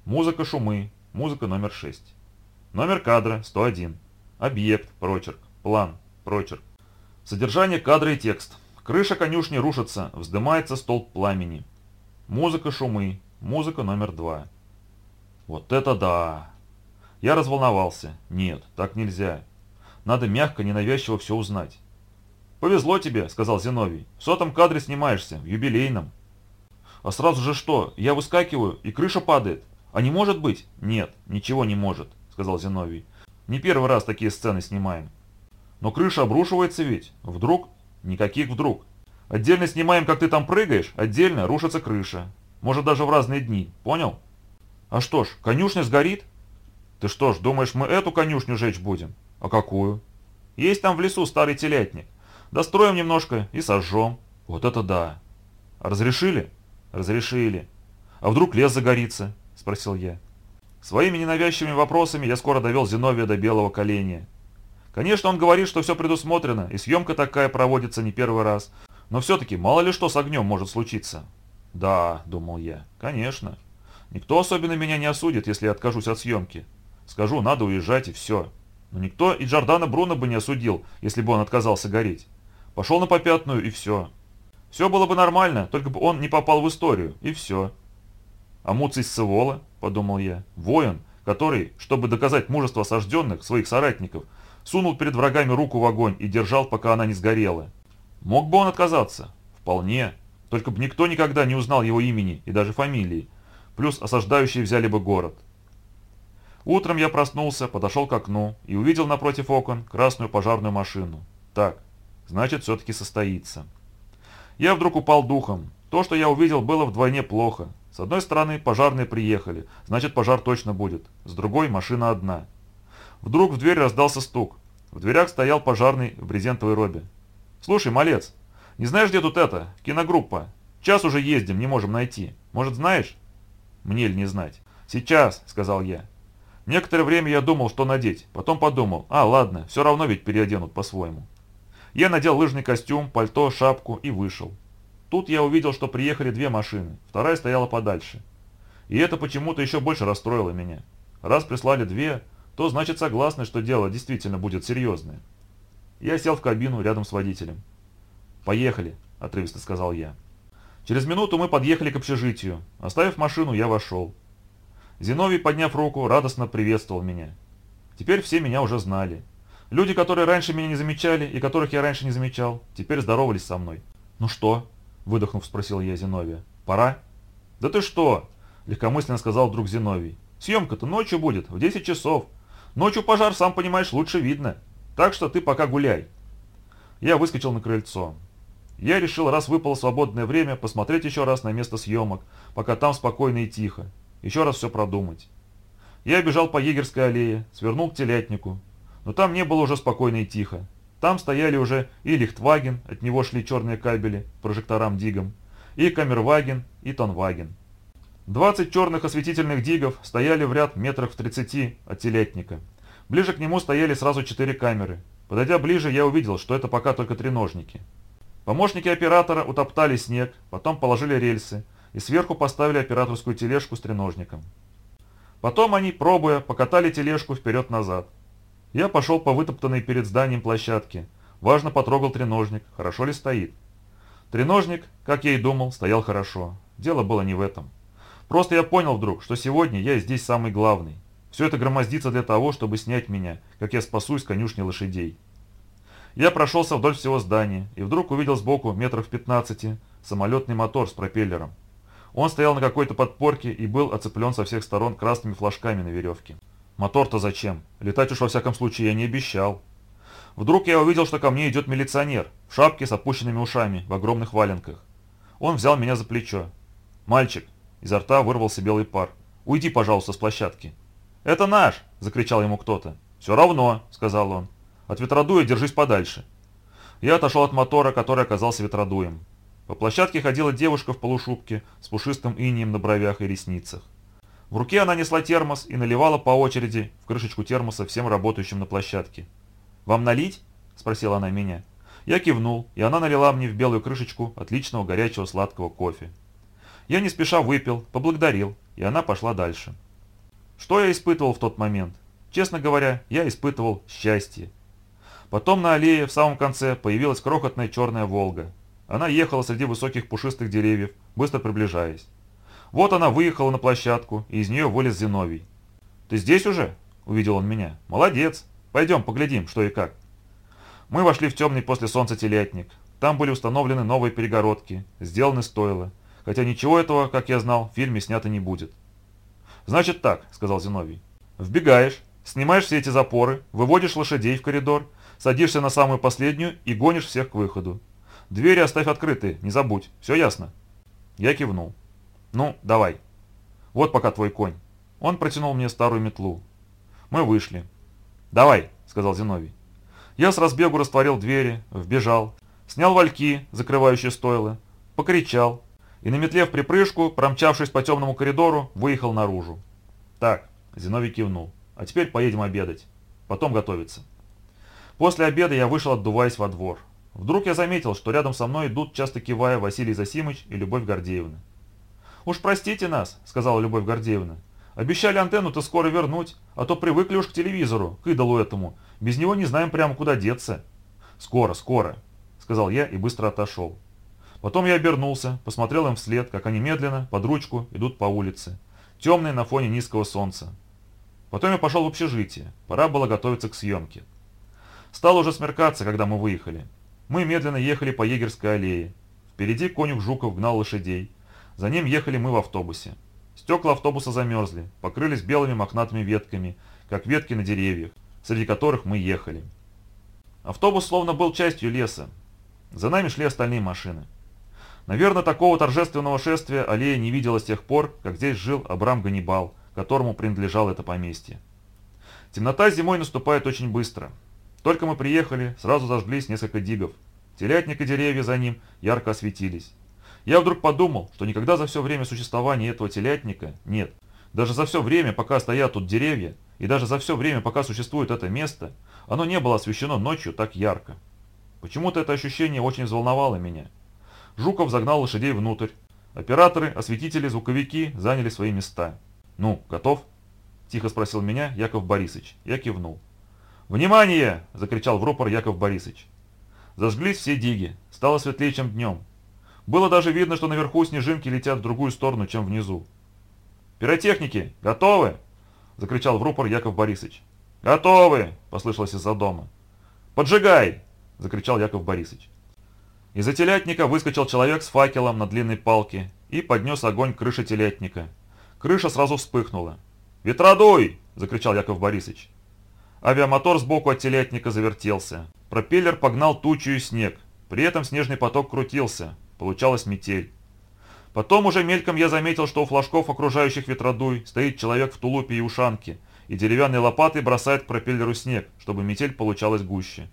Музыка шумы. Музыка номер 6. Номер кадра 101. Объект. Прочерк. План. Прочерк. Содержание кадра и текст. Крыша конюшни рушится, вздымается столб пламени. Музыка шумы. Музыка номер два. Вот это да! Я разволновался. Нет, так нельзя. Надо мягко, ненавязчиво все узнать. «Повезло тебе», — сказал Зиновий. «В сотом кадре снимаешься, в юбилейном». «А сразу же что? Я выскакиваю, и крыша падает. А не может быть?» «Нет, ничего не может», — сказал Зиновий. «Не первый раз такие сцены снимаем». Но крыша обрушивается ведь. Вдруг? Никаких вдруг. Отдельно снимаем, как ты там прыгаешь, отдельно рушится крыша. Может даже в разные дни. Понял? А что ж, конюшня сгорит? Ты что ж, думаешь, мы эту конюшню жечь будем? А какую? Есть там в лесу старый телятник. Достроим немножко и сожжем. Вот это да. разрешили? Разрешили. А вдруг лес загорится? Спросил я. Своими ненавязчивыми вопросами я скоро довел Зиновия до белого коленя. Конечно, он говорит, что все предусмотрено, и съемка такая проводится не первый раз. Но все-таки мало ли что с огнем может случиться. Да, думал я, конечно. Никто особенно меня не осудит, если я откажусь от съемки. Скажу, надо уезжать и все. Но никто и Джордана Бруно бы не осудил, если бы он отказался гореть. Пошел на попятную и все. Все было бы нормально, только бы он не попал в историю, и все. А Муций Сцевола, подумал я, воин, который, чтобы доказать мужество осажденных, своих соратников, сунул перед врагами руку в огонь и держал, пока она не сгорела. Мог бы он отказаться? Вполне. Только бы никто никогда не узнал его имени и даже фамилии. Плюс осаждающие взяли бы город. Утром я проснулся, подошел к окну и увидел напротив окон красную пожарную машину. Так, значит все-таки состоится. Я вдруг упал духом. То, что я увидел, было вдвойне плохо. С одной стороны, пожарные приехали, значит пожар точно будет. С другой, машина одна. Вдруг в дверь раздался стук. В дверях стоял пожарный в брезентовой робе. «Слушай, малец, не знаешь, где тут это? Киногруппа. Час уже ездим, не можем найти. Может, знаешь?» «Мне ли не знать?» «Сейчас», — сказал я. Некоторое время я думал, что надеть. Потом подумал, а, ладно, все равно ведь переоденут по-своему. Я надел лыжный костюм, пальто, шапку и вышел. Тут я увидел, что приехали две машины, вторая стояла подальше. И это почему-то еще больше расстроило меня. Раз прислали две, то значит согласны, что дело действительно будет серьезное. Я сел в кабину рядом с водителем. «Поехали», – отрывисто сказал я. Через минуту мы подъехали к общежитию. Оставив машину, я вошел. Зиновий, подняв руку, радостно приветствовал меня. Теперь все меня уже знали. Люди, которые раньше меня не замечали и которых я раньше не замечал, теперь здоровались со мной. «Ну что?» – выдохнув, спросил я Зиновия. «Пора?» «Да ты что?» – легкомысленно сказал друг Зиновий. «Съемка-то ночью будет, в 10 часов. Ночью пожар, сам понимаешь, лучше видно. Так что ты пока гуляй. Я выскочил на крыльцо. Я решил, раз выпало свободное время, посмотреть еще раз на место съемок, пока там спокойно и тихо. Еще раз все продумать. Я бежал по Егерской аллее, свернул к телятнику. Но там не было уже спокойно и тихо. Там стояли уже и Лихтваген, от него шли черные кабели, прожекторам Дигом, и камерваген, и тонваген. Двадцать черных осветительных дигов стояли в ряд метрах в тридцати от телятника. Ближе к нему стояли сразу четыре камеры. Подойдя ближе, я увидел, что это пока только треножники. Помощники оператора утоптали снег, потом положили рельсы и сверху поставили операторскую тележку с треножником. Потом они, пробуя, покатали тележку вперед-назад. Я пошел по вытоптанной перед зданием площадке. Важно потрогал треножник, хорошо ли стоит. Треножник, как я и думал, стоял хорошо. Дело было не в этом. Просто я понял вдруг, что сегодня я здесь самый главный. Все это громоздится для того, чтобы снять меня, как я спасусь конюшни лошадей. Я прошелся вдоль всего здания и вдруг увидел сбоку, метров в 15, самолетный мотор с пропеллером. Он стоял на какой-то подпорке и был оцеплен со всех сторон красными флажками на веревке. Мотор-то зачем? Летать уж во всяком случае я не обещал. Вдруг я увидел, что ко мне идет милиционер, в шапке с опущенными ушами, в огромных валенках. Он взял меня за плечо. «Мальчик!» Изо рта вырвался белый пар. «Уйди, пожалуйста, с площадки». «Это наш!» – закричал ему кто-то. «Все равно!» – сказал он. «От ветродуя держись подальше». Я отошел от мотора, который оказался ветродуем. По площадке ходила девушка в полушубке с пушистым инием на бровях и ресницах. В руке она несла термос и наливала по очереди в крышечку термоса всем работающим на площадке. «Вам налить?» – спросила она меня. Я кивнул, и она налила мне в белую крышечку отличного горячего сладкого кофе. Я не спеша выпил, поблагодарил, и она пошла дальше. Что я испытывал в тот момент? Честно говоря, я испытывал счастье. Потом на аллее в самом конце появилась крохотная черная «Волга». Она ехала среди высоких пушистых деревьев, быстро приближаясь. Вот она выехала на площадку, и из нее вылез Зиновий. «Ты здесь уже?» – увидел он меня. «Молодец!» Пойдем, поглядим, что и как. Мы вошли в темный после солнца телятник. Там были установлены новые перегородки, сделаны стойла. Хотя ничего этого, как я знал, в фильме снято не будет. «Значит так», — сказал Зиновий. «Вбегаешь, снимаешь все эти запоры, выводишь лошадей в коридор, садишься на самую последнюю и гонишь всех к выходу. Двери оставь открытые, не забудь, все ясно?» Я кивнул. «Ну, давай. Вот пока твой конь». Он протянул мне старую метлу. Мы вышли. «Давай», — сказал Зиновий. Я с разбегу растворил двери, вбежал, снял вальки, закрывающие стойлы, покричал и на метле в припрыжку, промчавшись по темному коридору, выехал наружу. «Так», — Зиновий кивнул, — «а теперь поедем обедать. Потом готовиться». После обеда я вышел, отдуваясь во двор. Вдруг я заметил, что рядом со мной идут, часто кивая, Василий Засимыч и Любовь Гордеевна. «Уж простите нас», — сказала Любовь Гордеевна. Обещали антенну-то скоро вернуть, а то привыкли уж к телевизору, к идолу этому. Без него не знаем прямо куда деться. Скоро, скоро, сказал я и быстро отошел. Потом я обернулся, посмотрел им вслед, как они медленно, под ручку, идут по улице, темные на фоне низкого солнца. Потом я пошел в общежитие, пора было готовиться к съемке. Стало уже смеркаться, когда мы выехали. Мы медленно ехали по Егерской аллее. Впереди конюх Жуков гнал лошадей. За ним ехали мы в автобусе. Стекла автобуса замерзли, покрылись белыми мохнатыми ветками, как ветки на деревьях, среди которых мы ехали. Автобус словно был частью леса. За нами шли остальные машины. Наверное, такого торжественного шествия аллея не видела с тех пор, как здесь жил Абрам Ганнибал, которому принадлежало это поместье. Темнота зимой наступает очень быстро. Только мы приехали, сразу зажглись несколько дигов. Телятник и деревья за ним ярко осветились. Я вдруг подумал, что никогда за все время существования этого телятника нет. Даже за все время, пока стоят тут деревья, и даже за все время, пока существует это место, оно не было освещено ночью так ярко. Почему-то это ощущение очень взволновало меня. Жуков загнал лошадей внутрь. Операторы, осветители, звуковики заняли свои места. «Ну, готов?» – тихо спросил меня Яков Борисович. Я кивнул. «Внимание!» – закричал в рупор Яков Борисович. Зажглись все диги. Стало светлее, чем днем. Было даже видно, что наверху снежинки летят в другую сторону, чем внизу. «Пиротехники, готовы?» – закричал в рупор Яков Борисович. «Готовы!» – послышалось из-за дома. «Поджигай!» – закричал Яков Борисович. Из-за телятника выскочил человек с факелом на длинной палке и поднес огонь к крыше телятника. Крыша сразу вспыхнула. «Ветродуй!» – закричал Яков Борисович. Авиамотор сбоку от телятника завертелся. Пропеллер погнал тучу и снег. При этом снежный поток крутился, Получалась метель. Потом уже мельком я заметил, что у флажков, окружающих ветродуй, стоит человек в тулупе и ушанке, и деревянной лопатой бросает к пропеллеру снег, чтобы метель получалась гуще.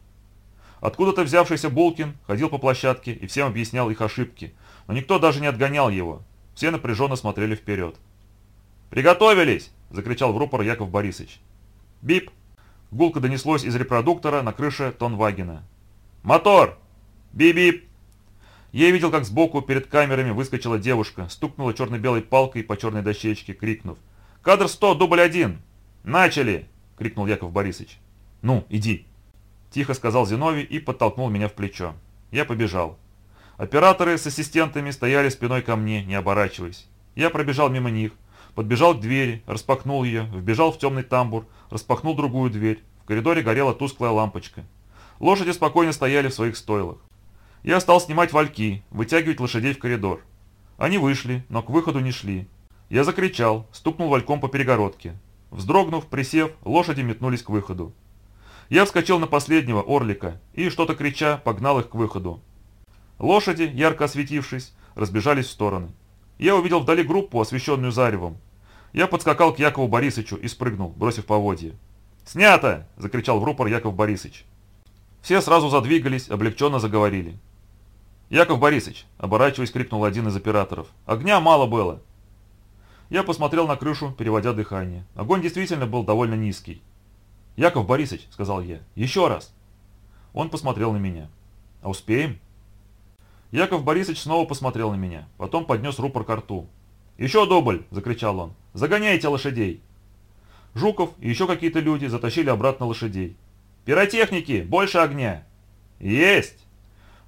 Откуда-то взявшийся Булкин ходил по площадке и всем объяснял их ошибки, но никто даже не отгонял его. Все напряженно смотрели вперед. «Приготовились!» – закричал в рупор Яков Борисович. «Бип!» Гулко донеслось из репродуктора на крыше Тонвагена. «Мотор! Би-бип!» Я видел, как сбоку перед камерами выскочила девушка, стукнула черно-белой палкой по черной дощечке, крикнув. «Кадр 100, дубль один!» «Начали!» – крикнул Яков Борисович. «Ну, иди!» – тихо сказал Зиновий и подтолкнул меня в плечо. Я побежал. Операторы с ассистентами стояли спиной ко мне, не оборачиваясь. Я пробежал мимо них, подбежал к двери, распахнул ее, вбежал в темный тамбур, распахнул другую дверь. В коридоре горела тусклая лампочка. Лошади спокойно стояли в своих стойлах. Я стал снимать вальки, вытягивать лошадей в коридор. Они вышли, но к выходу не шли. Я закричал, стукнул вальком по перегородке. Вздрогнув, присев, лошади метнулись к выходу. Я вскочил на последнего, орлика, и, что-то крича, погнал их к выходу. Лошади, ярко осветившись, разбежались в стороны. Я увидел вдали группу, освещенную заревом. Я подскакал к Якову Борисовичу и спрыгнул, бросив поводье. «Снято!» – закричал в рупор Яков Борисович. Все сразу задвигались, облегченно заговорили. «Яков Борисович!» – оборачиваясь, крикнул один из операторов. «Огня мало было!» Я посмотрел на крышу, переводя дыхание. Огонь действительно был довольно низкий. «Яков Борисович!» – сказал я. «Еще раз!» Он посмотрел на меня. «А успеем?» Яков Борисович снова посмотрел на меня, потом поднес рупор к рту. «Еще дубль!» – закричал он. «Загоняйте лошадей!» Жуков и еще какие-то люди затащили обратно лошадей. «Пиротехники! Больше огня!» «Есть!»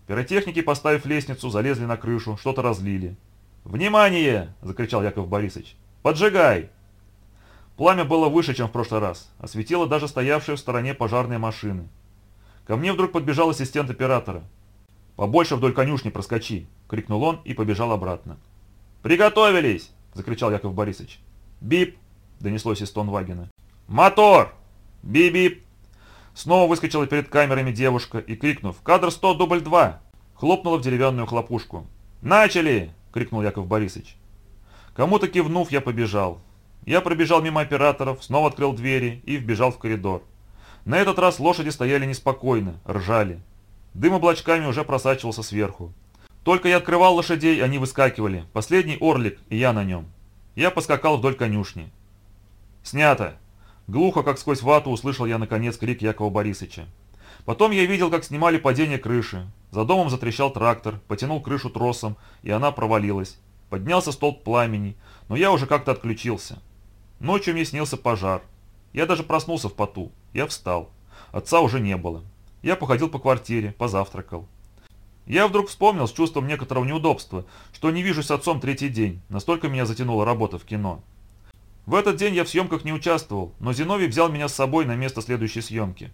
Пиротехники, поставив лестницу, залезли на крышу, что-то разлили. «Внимание!» – закричал Яков Борисович. «Поджигай!» Пламя было выше, чем в прошлый раз. Осветило даже стоявшие в стороне пожарные машины. Ко мне вдруг подбежал ассистент оператора. «Побольше вдоль конюшни проскочи!» – крикнул он и побежал обратно. «Приготовились!» – закричал Яков Борисович. «Бип!» – донеслось из Тонвагена. «Мотор! Бип-бип!» Снова выскочила перед камерами девушка и, крикнув «Кадр 100, дубль 2!» хлопнула в деревянную хлопушку. «Начали!» – крикнул Яков Борисович. Кому-то кивнув, я побежал. Я пробежал мимо операторов, снова открыл двери и вбежал в коридор. На этот раз лошади стояли неспокойно, ржали. Дым облачками уже просачивался сверху. Только я открывал лошадей, они выскакивали. Последний орлик, и я на нем. Я поскакал вдоль конюшни. «Снято!» Глухо, как сквозь вату, услышал я наконец крик Якова Борисовича. Потом я видел, как снимали падение крыши. За домом затрещал трактор, потянул крышу тросом, и она провалилась. Поднялся столб пламени, но я уже как-то отключился. Ночью мне снился пожар. Я даже проснулся в поту. Я встал. Отца уже не было. Я походил по квартире, позавтракал. Я вдруг вспомнил с чувством некоторого неудобства, что не вижусь с отцом третий день, настолько меня затянула работа в кино. В этот день я в съемках не участвовал, но Зиновий взял меня с собой на место следующей съемки.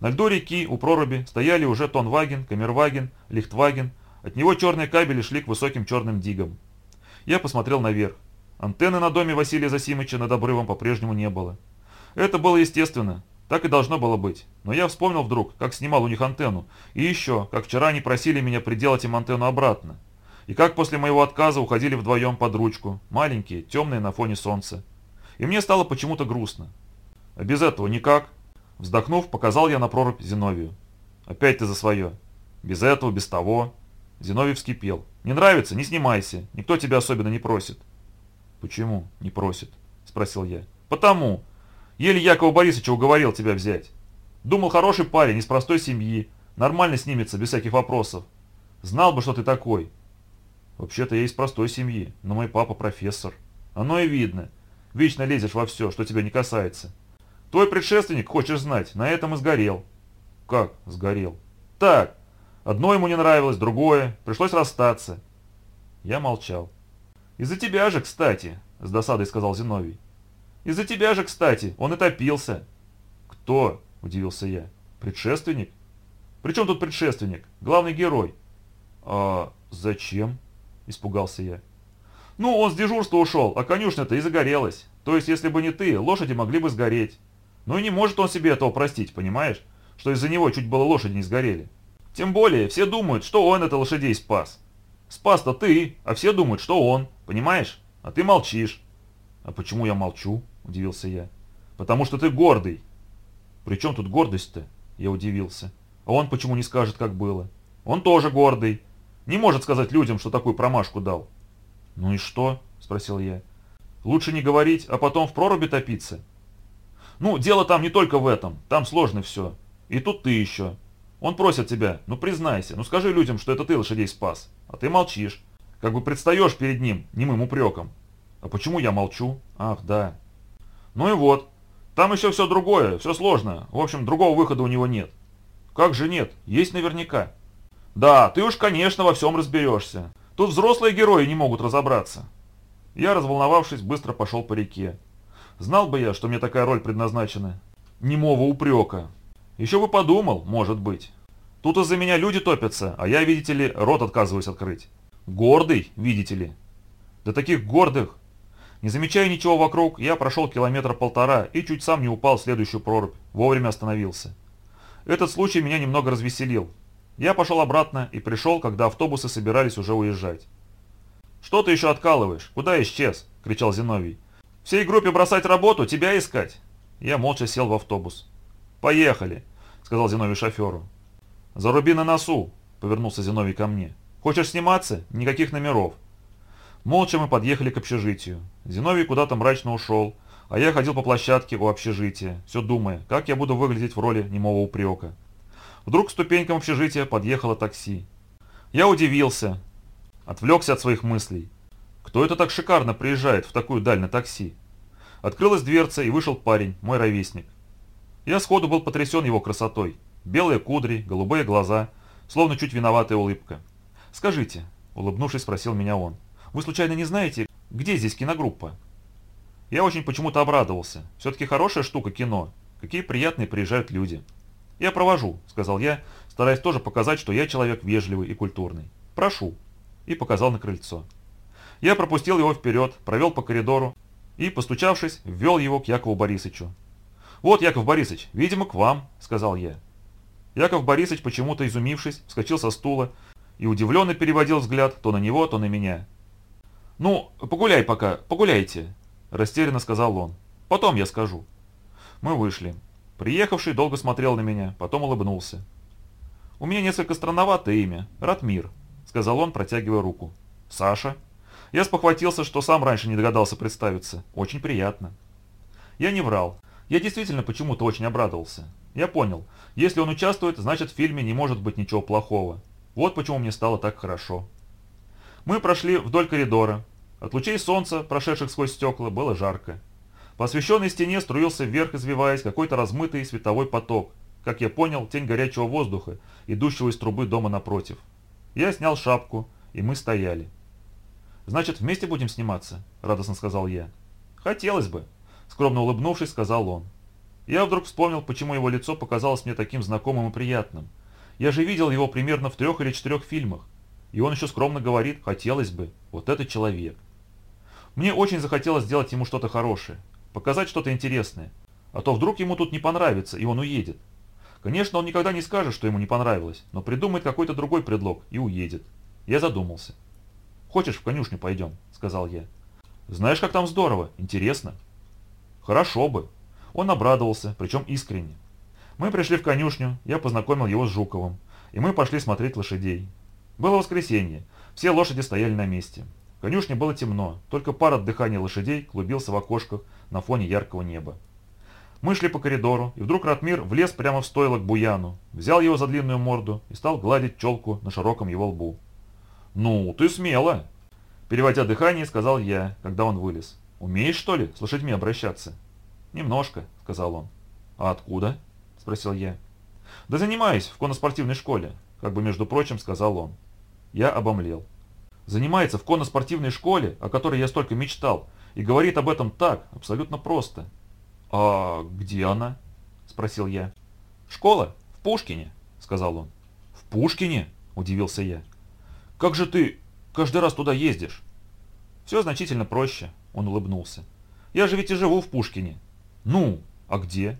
На льду реки у проруби стояли уже Тонваген, Камерваген, Лихтваген, от него черные кабели шли к высоким черным дигам. Я посмотрел наверх. Антенны на доме Василия Засимыча над обрывом по-прежнему не было. Это было естественно, так и должно было быть. Но я вспомнил вдруг, как снимал у них антенну, и еще, как вчера они просили меня приделать им антенну обратно. И как после моего отказа уходили вдвоем под ручку, маленькие, темные на фоне солнца. И мне стало почему-то грустно. А без этого никак. Вздохнув, показал я на прорубь Зиновию. Опять ты за свое. Без этого, без того. Зиновий вскипел. Не нравится? Не снимайся. Никто тебя особенно не просит. Почему не просит? Спросил я. Потому. Еле Якова Борисовича уговорил тебя взять. Думал, хороший парень, из простой семьи. Нормально снимется, без всяких вопросов. Знал бы, что ты такой. Вообще-то я из простой семьи, но мой папа профессор. Оно и видно. Вечно лезешь во все, что тебя не касается. Твой предшественник, хочешь знать, на этом и сгорел. Как сгорел? Так. Одно ему не нравилось, другое. Пришлось расстаться. Я молчал. Из-за тебя же, кстати, с досадой сказал Зиновий. Из-за тебя же, кстати, он и топился. Кто? Удивился я. Предшественник? При чем тут предшественник? Главный герой. А зачем? Испугался я. Ну, он с дежурства ушел, а конюшня-то и загорелась. То есть, если бы не ты, лошади могли бы сгореть. Ну и не может он себе этого простить, понимаешь? Что из-за него чуть было лошади не сгорели. Тем более, все думают, что он это лошадей спас. Спас-то ты, а все думают, что он, понимаешь? А ты молчишь. А почему я молчу? Удивился я. Потому что ты гордый. При чем тут гордость-то? Я удивился. А он почему не скажет, как было? Он тоже гордый. Не может сказать людям, что такую промашку дал. Ну и что? Спросил я. Лучше не говорить, а потом в проруби топиться. Ну, дело там не только в этом. Там сложно все. И тут ты еще. Он просит тебя, ну признайся, ну скажи людям, что это ты лошадей спас. А ты молчишь. Как бы предстаешь перед ним немым упреком. А почему я молчу? Ах, да. Ну и вот. Там еще все другое, все сложно. В общем, другого выхода у него нет. Как же нет? Есть наверняка. Да, ты уж, конечно, во всем разберешься. Тут взрослые герои не могут разобраться. Я, разволновавшись, быстро пошел по реке. Знал бы я, что мне такая роль предназначена. Немого упрека. Еще бы подумал, может быть. Тут из-за меня люди топятся, а я, видите ли, рот отказываюсь открыть. Гордый, видите ли. До таких гордых. Не замечая ничего вокруг, я прошел километра полтора и чуть сам не упал в следующую прорубь. Вовремя остановился. Этот случай меня немного развеселил. Я пошел обратно и пришел, когда автобусы собирались уже уезжать. «Что ты еще откалываешь? Куда исчез?» – кричал Зиновий. «Всей группе бросать работу, тебя искать!» Я молча сел в автобус. «Поехали!» – сказал Зиновий шоферу. «Заруби на носу!» – повернулся Зиновий ко мне. «Хочешь сниматься? Никаких номеров!» Молча мы подъехали к общежитию. Зиновий куда-то мрачно ушел, а я ходил по площадке у общежития, все думая, как я буду выглядеть в роли немого упрека. Вдруг к ступенькам общежития подъехало такси. Я удивился, отвлекся от своих мыслей. Кто это так шикарно приезжает в такую даль на такси? Открылась дверца и вышел парень, мой ровесник. Я сходу был потрясен его красотой. Белые кудри, голубые глаза, словно чуть виноватая улыбка. «Скажите», — улыбнувшись, спросил меня он, «вы случайно не знаете, где здесь киногруппа?» Я очень почему-то обрадовался. Все-таки хорошая штука кино. Какие приятные приезжают люди. «Я провожу», — сказал я, стараясь тоже показать, что я человек вежливый и культурный. «Прошу», — и показал на крыльцо. Я пропустил его вперед, провел по коридору и, постучавшись, ввел его к Якову Борисовичу. «Вот, Яков Борисович, видимо, к вам», — сказал я. Яков Борисович, почему-то изумившись, вскочил со стула и удивленно переводил взгляд то на него, то на меня. «Ну, погуляй пока, погуляйте», – растерянно сказал он. «Потом я скажу». Мы вышли. Приехавший долго смотрел на меня, потом улыбнулся. «У меня несколько странноватое имя. Ратмир», — сказал он, протягивая руку. «Саша?» Я спохватился, что сам раньше не догадался представиться. Очень приятно. Я не врал. Я действительно почему-то очень обрадовался. Я понял, если он участвует, значит в фильме не может быть ничего плохого. Вот почему мне стало так хорошо. Мы прошли вдоль коридора. От лучей солнца, прошедших сквозь стекла, было жарко. По освещенной стене струился вверх, извиваясь, какой-то размытый световой поток. Как я понял, тень горячего воздуха, идущего из трубы дома напротив. Я снял шапку, и мы стояли. «Значит, вместе будем сниматься?» – радостно сказал я. «Хотелось бы», – скромно улыбнувшись, сказал он. Я вдруг вспомнил, почему его лицо показалось мне таким знакомым и приятным. Я же видел его примерно в трех или четырех фильмах. И он еще скромно говорит «хотелось бы». Вот этот человек. Мне очень захотелось сделать ему что-то хорошее показать что-то интересное. А то вдруг ему тут не понравится, и он уедет. Конечно, он никогда не скажет, что ему не понравилось, но придумает какой-то другой предлог и уедет. Я задумался. «Хочешь, в конюшню пойдем?» – сказал я. «Знаешь, как там здорово, интересно». «Хорошо бы». Он обрадовался, причем искренне. Мы пришли в конюшню, я познакомил его с Жуковым, и мы пошли смотреть лошадей. Было воскресенье, все лошади стояли на месте. Конюшне было темно, только пар от дыхания лошадей клубился в окошках на фоне яркого неба. Мы шли по коридору, и вдруг Ратмир влез прямо в стойло к Буяну, взял его за длинную морду и стал гладить челку на широком его лбу. «Ну, ты смело!» Переводя дыхание, сказал я, когда он вылез. «Умеешь, что ли, с лошадьми обращаться?» «Немножко», — сказал он. «А откуда?» — спросил я. «Да занимаюсь в конноспортивной школе», — как бы между прочим сказал он. Я обомлел занимается в конно-спортивной школе, о которой я столько мечтал, и говорит об этом так, абсолютно просто. «А где она?» – спросил я. «Школа в Пушкине», – сказал он. «В Пушкине?» – удивился я. «Как же ты каждый раз туда ездишь?» «Все значительно проще», – он улыбнулся. «Я же ведь и живу в Пушкине». «Ну, а где?»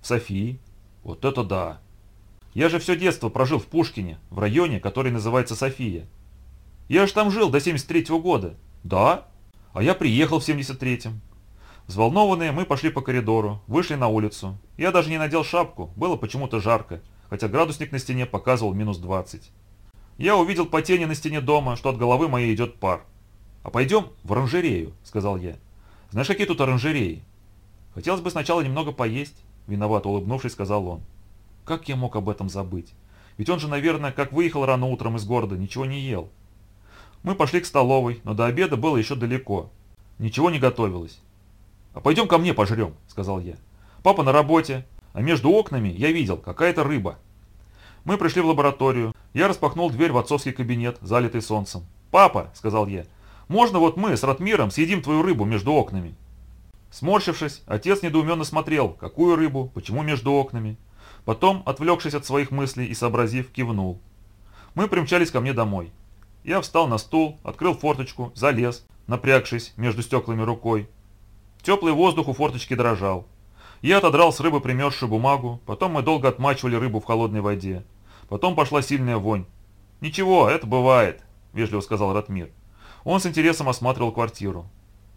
«В Софии». «Вот это да!» «Я же все детство прожил в Пушкине, в районе, который называется София. Я же там жил до 73-го года. Да? А я приехал в 73-м. Взволнованные мы пошли по коридору, вышли на улицу. Я даже не надел шапку, было почему-то жарко. хотя градусник на стене показывал минус 20. Я увидел по тени на стене дома, что от головы моей идет пар. «А пойдем в оранжерею», — сказал я. «Знаешь, какие тут оранжереи?» «Хотелось бы сначала немного поесть», — виновато улыбнувшись, сказал он. Как я мог об этом забыть? Ведь он же, наверное, как выехал рано утром из города, ничего не ел. Мы пошли к столовой, но до обеда было еще далеко. Ничего не готовилось. «А пойдем ко мне пожрем», — сказал я. «Папа на работе, а между окнами я видел какая-то рыба». Мы пришли в лабораторию. Я распахнул дверь в отцовский кабинет, залитый солнцем. «Папа», — сказал я, — «можно вот мы с Ратмиром съедим твою рыбу между окнами?» Сморщившись, отец недоуменно смотрел, какую рыбу, почему между окнами. Потом, отвлекшись от своих мыслей и сообразив, кивнул. Мы примчались ко мне домой. Я встал на стул, открыл форточку, залез, напрягшись между стеклами рукой. Теплый воздух у форточки дрожал. Я отодрал с рыбы примерзшую бумагу, потом мы долго отмачивали рыбу в холодной воде. Потом пошла сильная вонь. «Ничего, это бывает», – вежливо сказал Ратмир. Он с интересом осматривал квартиру.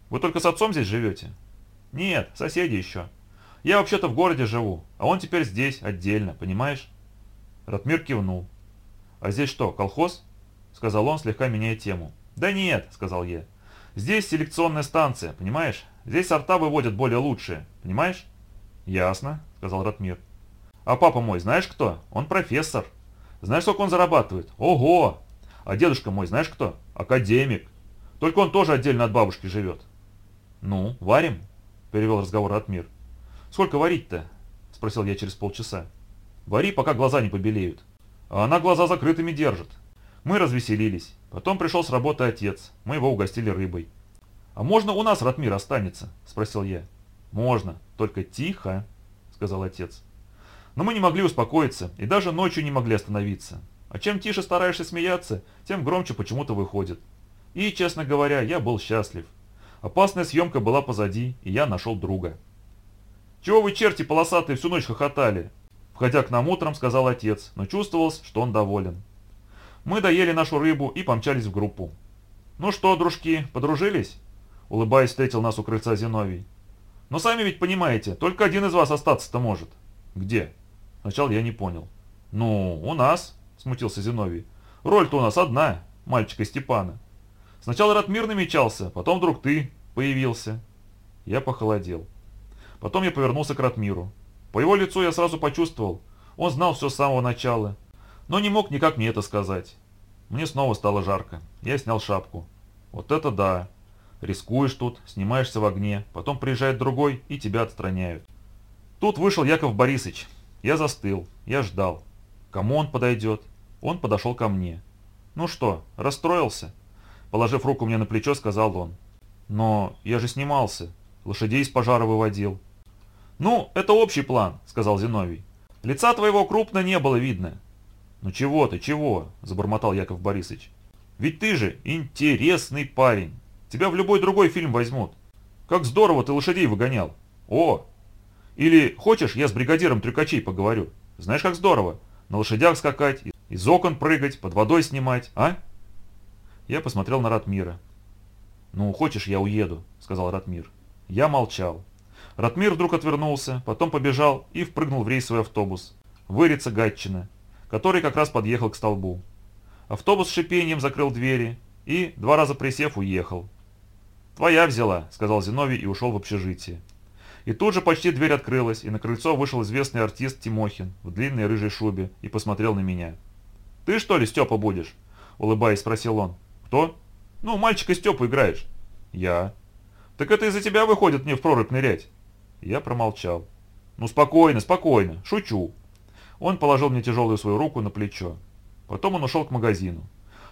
«Вы только с отцом здесь живете?» «Нет, соседи еще. Я вообще-то в городе живу, а он теперь здесь, отдельно, понимаешь?» Ратмир кивнул. «А здесь что, колхоз?» – сказал он, слегка меняя тему. «Да нет», – сказал я. «Здесь селекционная станция, понимаешь? Здесь сорта выводят более лучшие, понимаешь?» «Ясно», – сказал Ратмир. «А папа мой, знаешь кто? Он профессор. Знаешь, сколько он зарабатывает? Ого! А дедушка мой, знаешь кто? Академик. Только он тоже отдельно от бабушки живет». «Ну, варим?» – перевел разговор Ратмир. «Сколько варить-то?» – спросил я через полчаса. «Вари, пока глаза не побелеют». А она глаза закрытыми держит. Мы развеселились. Потом пришел с работы отец. Мы его угостили рыбой. «А можно у нас Ратмир останется?» – спросил я. «Можно, только тихо», – сказал отец. Но мы не могли успокоиться и даже ночью не могли остановиться. А чем тише стараешься смеяться, тем громче почему-то выходит. И, честно говоря, я был счастлив. Опасная съемка была позади, и я нашел друга. «Чего вы, черти полосатые, всю ночь хохотали?» Входя к нам утром, сказал отец, но чувствовалось, что он доволен. Мы доели нашу рыбу и помчались в группу. «Ну что, дружки, подружились?» Улыбаясь, встретил нас у крыльца Зиновий. «Но сами ведь понимаете, только один из вас остаться-то может». «Где?» Сначала я не понял. «Ну, у нас», смутился Зиновий. «Роль-то у нас одна, мальчика Степана. Сначала Ратмир намечался, потом вдруг ты появился». Я похолодел. Потом я повернулся к Ратмиру. По его лицу я сразу почувствовал, он знал все с самого начала, но не мог никак мне это сказать. Мне снова стало жарко. Я снял шапку. Вот это да. Рискуешь тут, снимаешься в огне, потом приезжает другой и тебя отстраняют. Тут вышел Яков Борисович. Я застыл, я ждал. Кому он подойдет? Он подошел ко мне. «Ну что, расстроился?» Положив руку мне на плечо, сказал он. «Но я же снимался. Лошадей из пожара выводил. «Ну, это общий план», — сказал Зиновий. «Лица твоего крупно не было видно». «Ну чего ты, чего?» – забормотал Яков Борисович. «Ведь ты же интересный парень. Тебя в любой другой фильм возьмут. Как здорово ты лошадей выгонял. О! Или хочешь, я с бригадиром трюкачей поговорю. Знаешь, как здорово? На лошадях скакать, из окон прыгать, под водой снимать, а?» Я посмотрел на Ратмира. «Ну, хочешь, я уеду», – сказал Ратмир. Я молчал. Ратмир вдруг отвернулся, потом побежал и впрыгнул в рейсовый автобус. Вырица Гатчина, который как раз подъехал к столбу. Автобус с шипением закрыл двери и, два раза присев, уехал. «Твоя взяла», — сказал Зиновий и ушел в общежитие. И тут же почти дверь открылась, и на крыльцо вышел известный артист Тимохин в длинной рыжей шубе и посмотрел на меня. «Ты что ли, Степа, будешь?» — улыбаясь, спросил он. «Кто?» «Ну, мальчика Степу играешь». «Я». «Так это из-за тебя выходит мне в прорубь нырять». Я промолчал. «Ну спокойно, спокойно, шучу». Он положил мне тяжелую свою руку на плечо. Потом он ушел к магазину.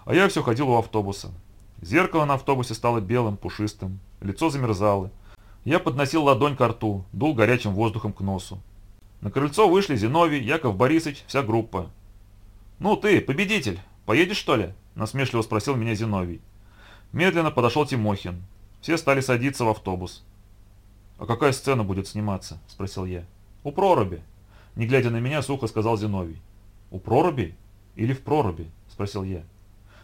А я все ходил у автобуса. Зеркало на автобусе стало белым, пушистым. Лицо замерзало. Я подносил ладонь к рту, дул горячим воздухом к носу. На крыльцо вышли Зиновий, Яков Борисович, вся группа. «Ну ты, победитель, поедешь что ли?» – насмешливо спросил меня Зиновий. Медленно подошел Тимохин. Все стали садиться в автобус. «А какая сцена будет сниматься?» – спросил я. «У проруби», – не глядя на меня, сухо сказал Зиновий. «У проруби? Или в проруби?» – спросил я.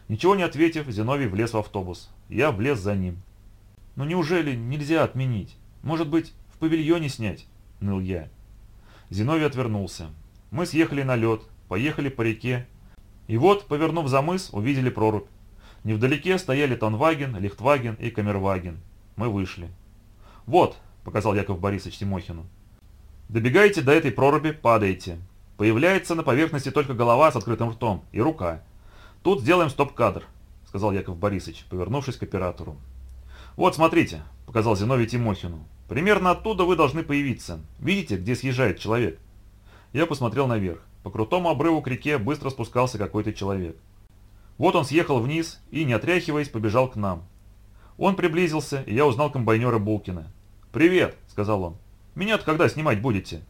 Ничего не ответив, Зиновий влез в автобус. Я влез за ним. «Ну неужели нельзя отменить? Может быть, в павильоне снять?» – ныл я. Зиновий отвернулся. Мы съехали на лед, поехали по реке. И вот, повернув за мыс, увидели прорубь. Невдалеке стояли Тонваген, Лихтваген и Камерваген. Мы вышли. «Вот», — показал Яков Борисович Тимохину. «Добегаете до этой проруби, падаете. Появляется на поверхности только голова с открытым ртом и рука. Тут сделаем стоп-кадр», — сказал Яков Борисович, повернувшись к оператору. «Вот, смотрите», — показал Зиновий Тимохину. «Примерно оттуда вы должны появиться. Видите, где съезжает человек?» Я посмотрел наверх. По крутому обрыву к реке быстро спускался какой-то человек. Вот он съехал вниз и, не отряхиваясь, побежал к нам. Он приблизился, и я узнал комбайнера Булкина. «Привет», — сказал он. «Меня-то когда снимать будете?»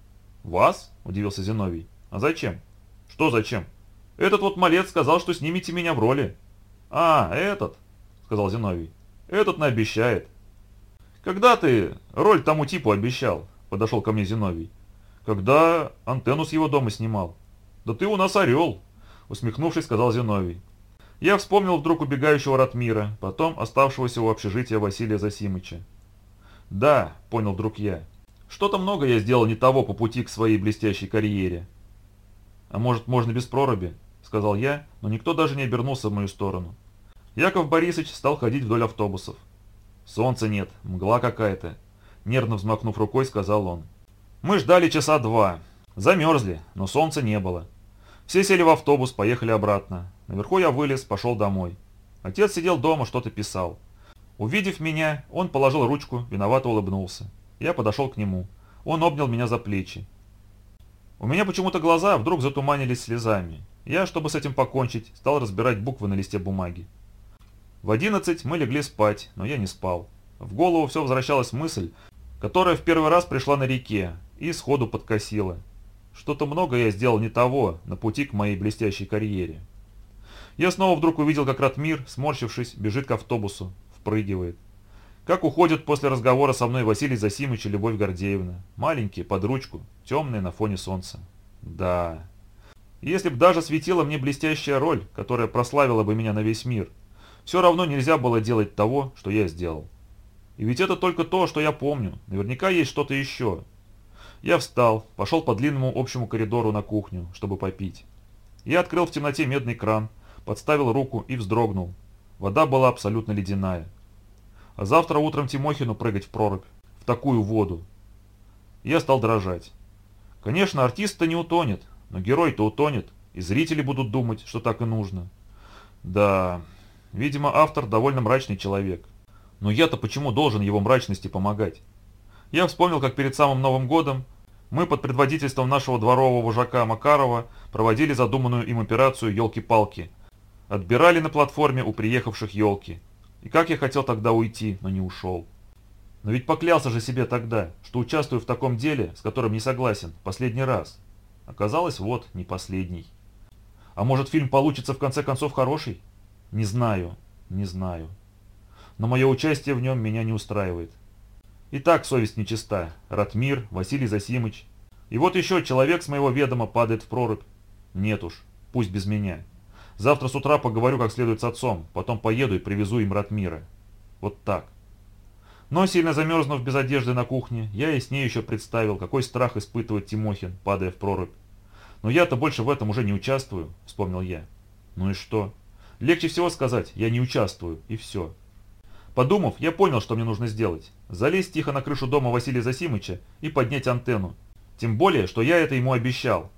«Вас?» — удивился Зиновий. «А зачем?» «Что зачем?» «Этот вот малец сказал, что снимете меня в роли». «А, этот?» — сказал Зиновий. «Этот наобещает». «Когда ты роль тому типу обещал?» — подошел ко мне Зиновий. «Когда антенну с его дома снимал». «Да ты у нас орел!» — усмехнувшись, сказал Зиновий. Я вспомнил вдруг убегающего Ратмира, потом оставшегося у общежития Василия Засимыча. Да, понял вдруг я. Что-то много я сделал не того по пути к своей блестящей карьере. А может, можно без проруби? Сказал я, но никто даже не обернулся в мою сторону. Яков Борисович стал ходить вдоль автобусов. Солнца нет, мгла какая-то. Нервно взмахнув рукой, сказал он. Мы ждали часа два. Замерзли, но солнца не было. Все сели в автобус, поехали обратно. Наверху я вылез, пошел домой. Отец сидел дома, что-то писал. Увидев меня, он положил ручку, виновато улыбнулся. Я подошел к нему. Он обнял меня за плечи. У меня почему-то глаза вдруг затуманились слезами. Я, чтобы с этим покончить, стал разбирать буквы на листе бумаги. В одиннадцать мы легли спать, но я не спал. В голову все возвращалась мысль, которая в первый раз пришла на реке и сходу подкосила. Что-то много я сделал не того на пути к моей блестящей карьере. Я снова вдруг увидел, как Ратмир, сморщившись, бежит к автобусу, впрыгивает. Как уходят после разговора со мной Василий Засимыч и Любовь Гордеевна. Маленькие, под ручку, темные на фоне солнца. Да. Если б даже светила мне блестящая роль, которая прославила бы меня на весь мир, все равно нельзя было делать того, что я сделал. И ведь это только то, что я помню. Наверняка есть что-то еще. Я встал, пошел по длинному общему коридору на кухню, чтобы попить. Я открыл в темноте медный кран, подставил руку и вздрогнул. Вода была абсолютно ледяная. А завтра утром Тимохину прыгать в прорубь, в такую воду. Я стал дрожать. Конечно, артист-то не утонет, но герой-то утонет, и зрители будут думать, что так и нужно. Да, видимо, автор довольно мрачный человек. Но я-то почему должен его мрачности помогать? Я вспомнил, как перед самым Новым годом мы под предводительством нашего дворового вожака Макарова проводили задуманную им операцию «Елки-палки». Отбирали на платформе у приехавших елки. И как я хотел тогда уйти, но не ушел. Но ведь поклялся же себе тогда, что участвую в таком деле, с которым не согласен, последний раз. Оказалось, вот, не последний. А может фильм получится в конце концов хороший? Не знаю, не знаю. Но мое участие в нем меня не устраивает. И так совесть нечиста. Ратмир, Василий Засимыч. И вот еще человек с моего ведома падает в прорубь. Нет уж, пусть без меня. Завтра с утра поговорю как следует с отцом, потом поеду и привезу им Ратмира. Вот так. Но, сильно замерзнув без одежды на кухне, я и с ней еще представил, какой страх испытывает Тимохин, падая в прорубь. Но я-то больше в этом уже не участвую, вспомнил я. Ну и что? Легче всего сказать, я не участвую, и все. Подумав, я понял, что мне нужно сделать. Залезть тихо на крышу дома Василия Засимыча и поднять антенну. Тем более, что я это ему обещал.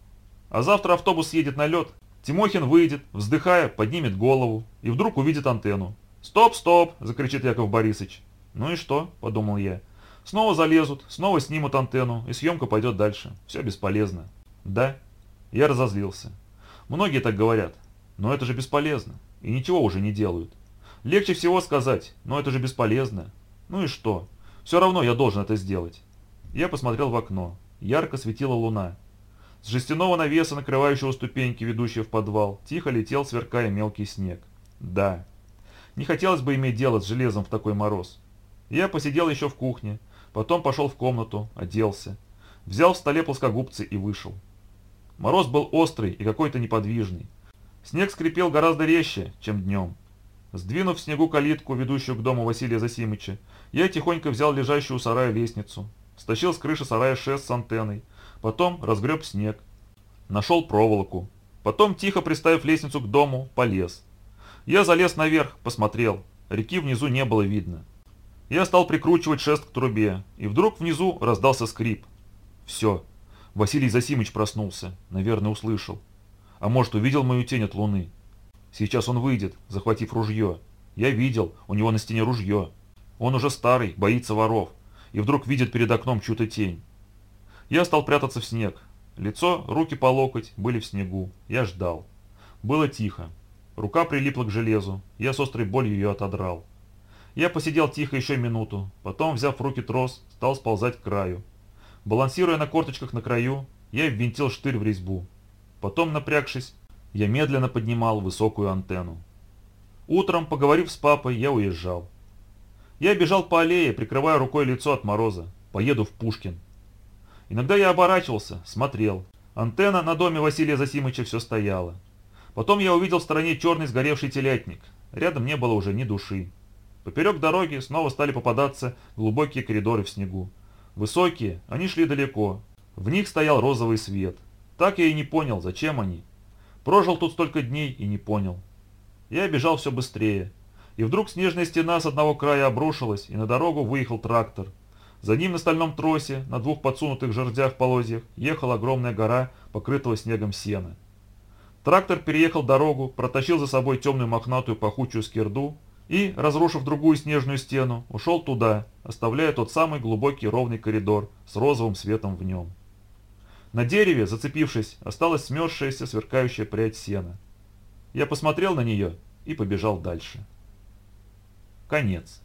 А завтра автобус едет на лед. Тимохин выйдет, вздыхая, поднимет голову и вдруг увидит антенну. «Стоп, стоп!» – закричит Яков Борисович. «Ну и что?» – подумал я. Снова залезут, снова снимут антенну, и съемка пойдет дальше. Все бесполезно. Да, я разозлился. Многие так говорят, но это же бесполезно, и ничего уже не делают. Легче всего сказать, но это же бесполезно. Ну и что? Все равно я должен это сделать. Я посмотрел в окно. Ярко светила луна. С жестяного навеса, накрывающего ступеньки, ведущие в подвал, тихо летел, сверкая мелкий снег. Да, не хотелось бы иметь дело с железом в такой мороз. Я посидел еще в кухне, потом пошел в комнату, оделся. Взял в столе плоскогубцы и вышел. Мороз был острый и какой-то неподвижный. Снег скрипел гораздо резче, чем днем. Сдвинув в снегу калитку, ведущую к дому Василия Засимыча, я тихонько взял лежащую у сарая лестницу, стащил с крыши сарая шест с антенной, потом разгреб снег. нашел проволоку. Потом, тихо приставив лестницу к дому, полез. Я залез наверх, посмотрел. Реки внизу не было видно. Я стал прикручивать шест к трубе, и вдруг внизу раздался скрип. Все. Василий Засимыч проснулся, наверное, услышал. А может, увидел мою тень от луны. Сейчас он выйдет, захватив ружье. Я видел, у него на стене ружье. Он уже старый, боится воров. И вдруг видит перед окном чью-то тень. Я стал прятаться в снег. Лицо, руки по локоть были в снегу. Я ждал. Было тихо. Рука прилипла к железу. Я с острой болью ее отодрал. Я посидел тихо еще минуту. Потом, взяв в руки трос, стал сползать к краю. Балансируя на корточках на краю, я ввинтил штырь в резьбу. Потом, напрягшись, я медленно поднимал высокую антенну. Утром, поговорив с папой, я уезжал. Я бежал по аллее, прикрывая рукой лицо от мороза. Поеду в Пушкин. Иногда я оборачивался, смотрел. Антенна на доме Василия Засимыча все стояла. Потом я увидел в стороне черный сгоревший телятник. Рядом не было уже ни души. Поперек дороги снова стали попадаться глубокие коридоры в снегу. Высокие, они шли далеко. В них стоял розовый свет. Так я и не понял, зачем они. Прожил тут столько дней и не понял. Я бежал все быстрее. И вдруг снежная стена с одного края обрушилась, и на дорогу выехал трактор. За ним на стальном тросе, на двух подсунутых жердях полозьях, ехала огромная гора, покрытого снегом сена. Трактор переехал дорогу, протащил за собой темную мохнатую пахучую скирду и, разрушив другую снежную стену, ушел туда, оставляя тот самый глубокий ровный коридор с розовым светом в нем. На дереве, зацепившись, осталась смерзшаяся сверкающая прядь сена. Я посмотрел на нее и побежал дальше. Конец.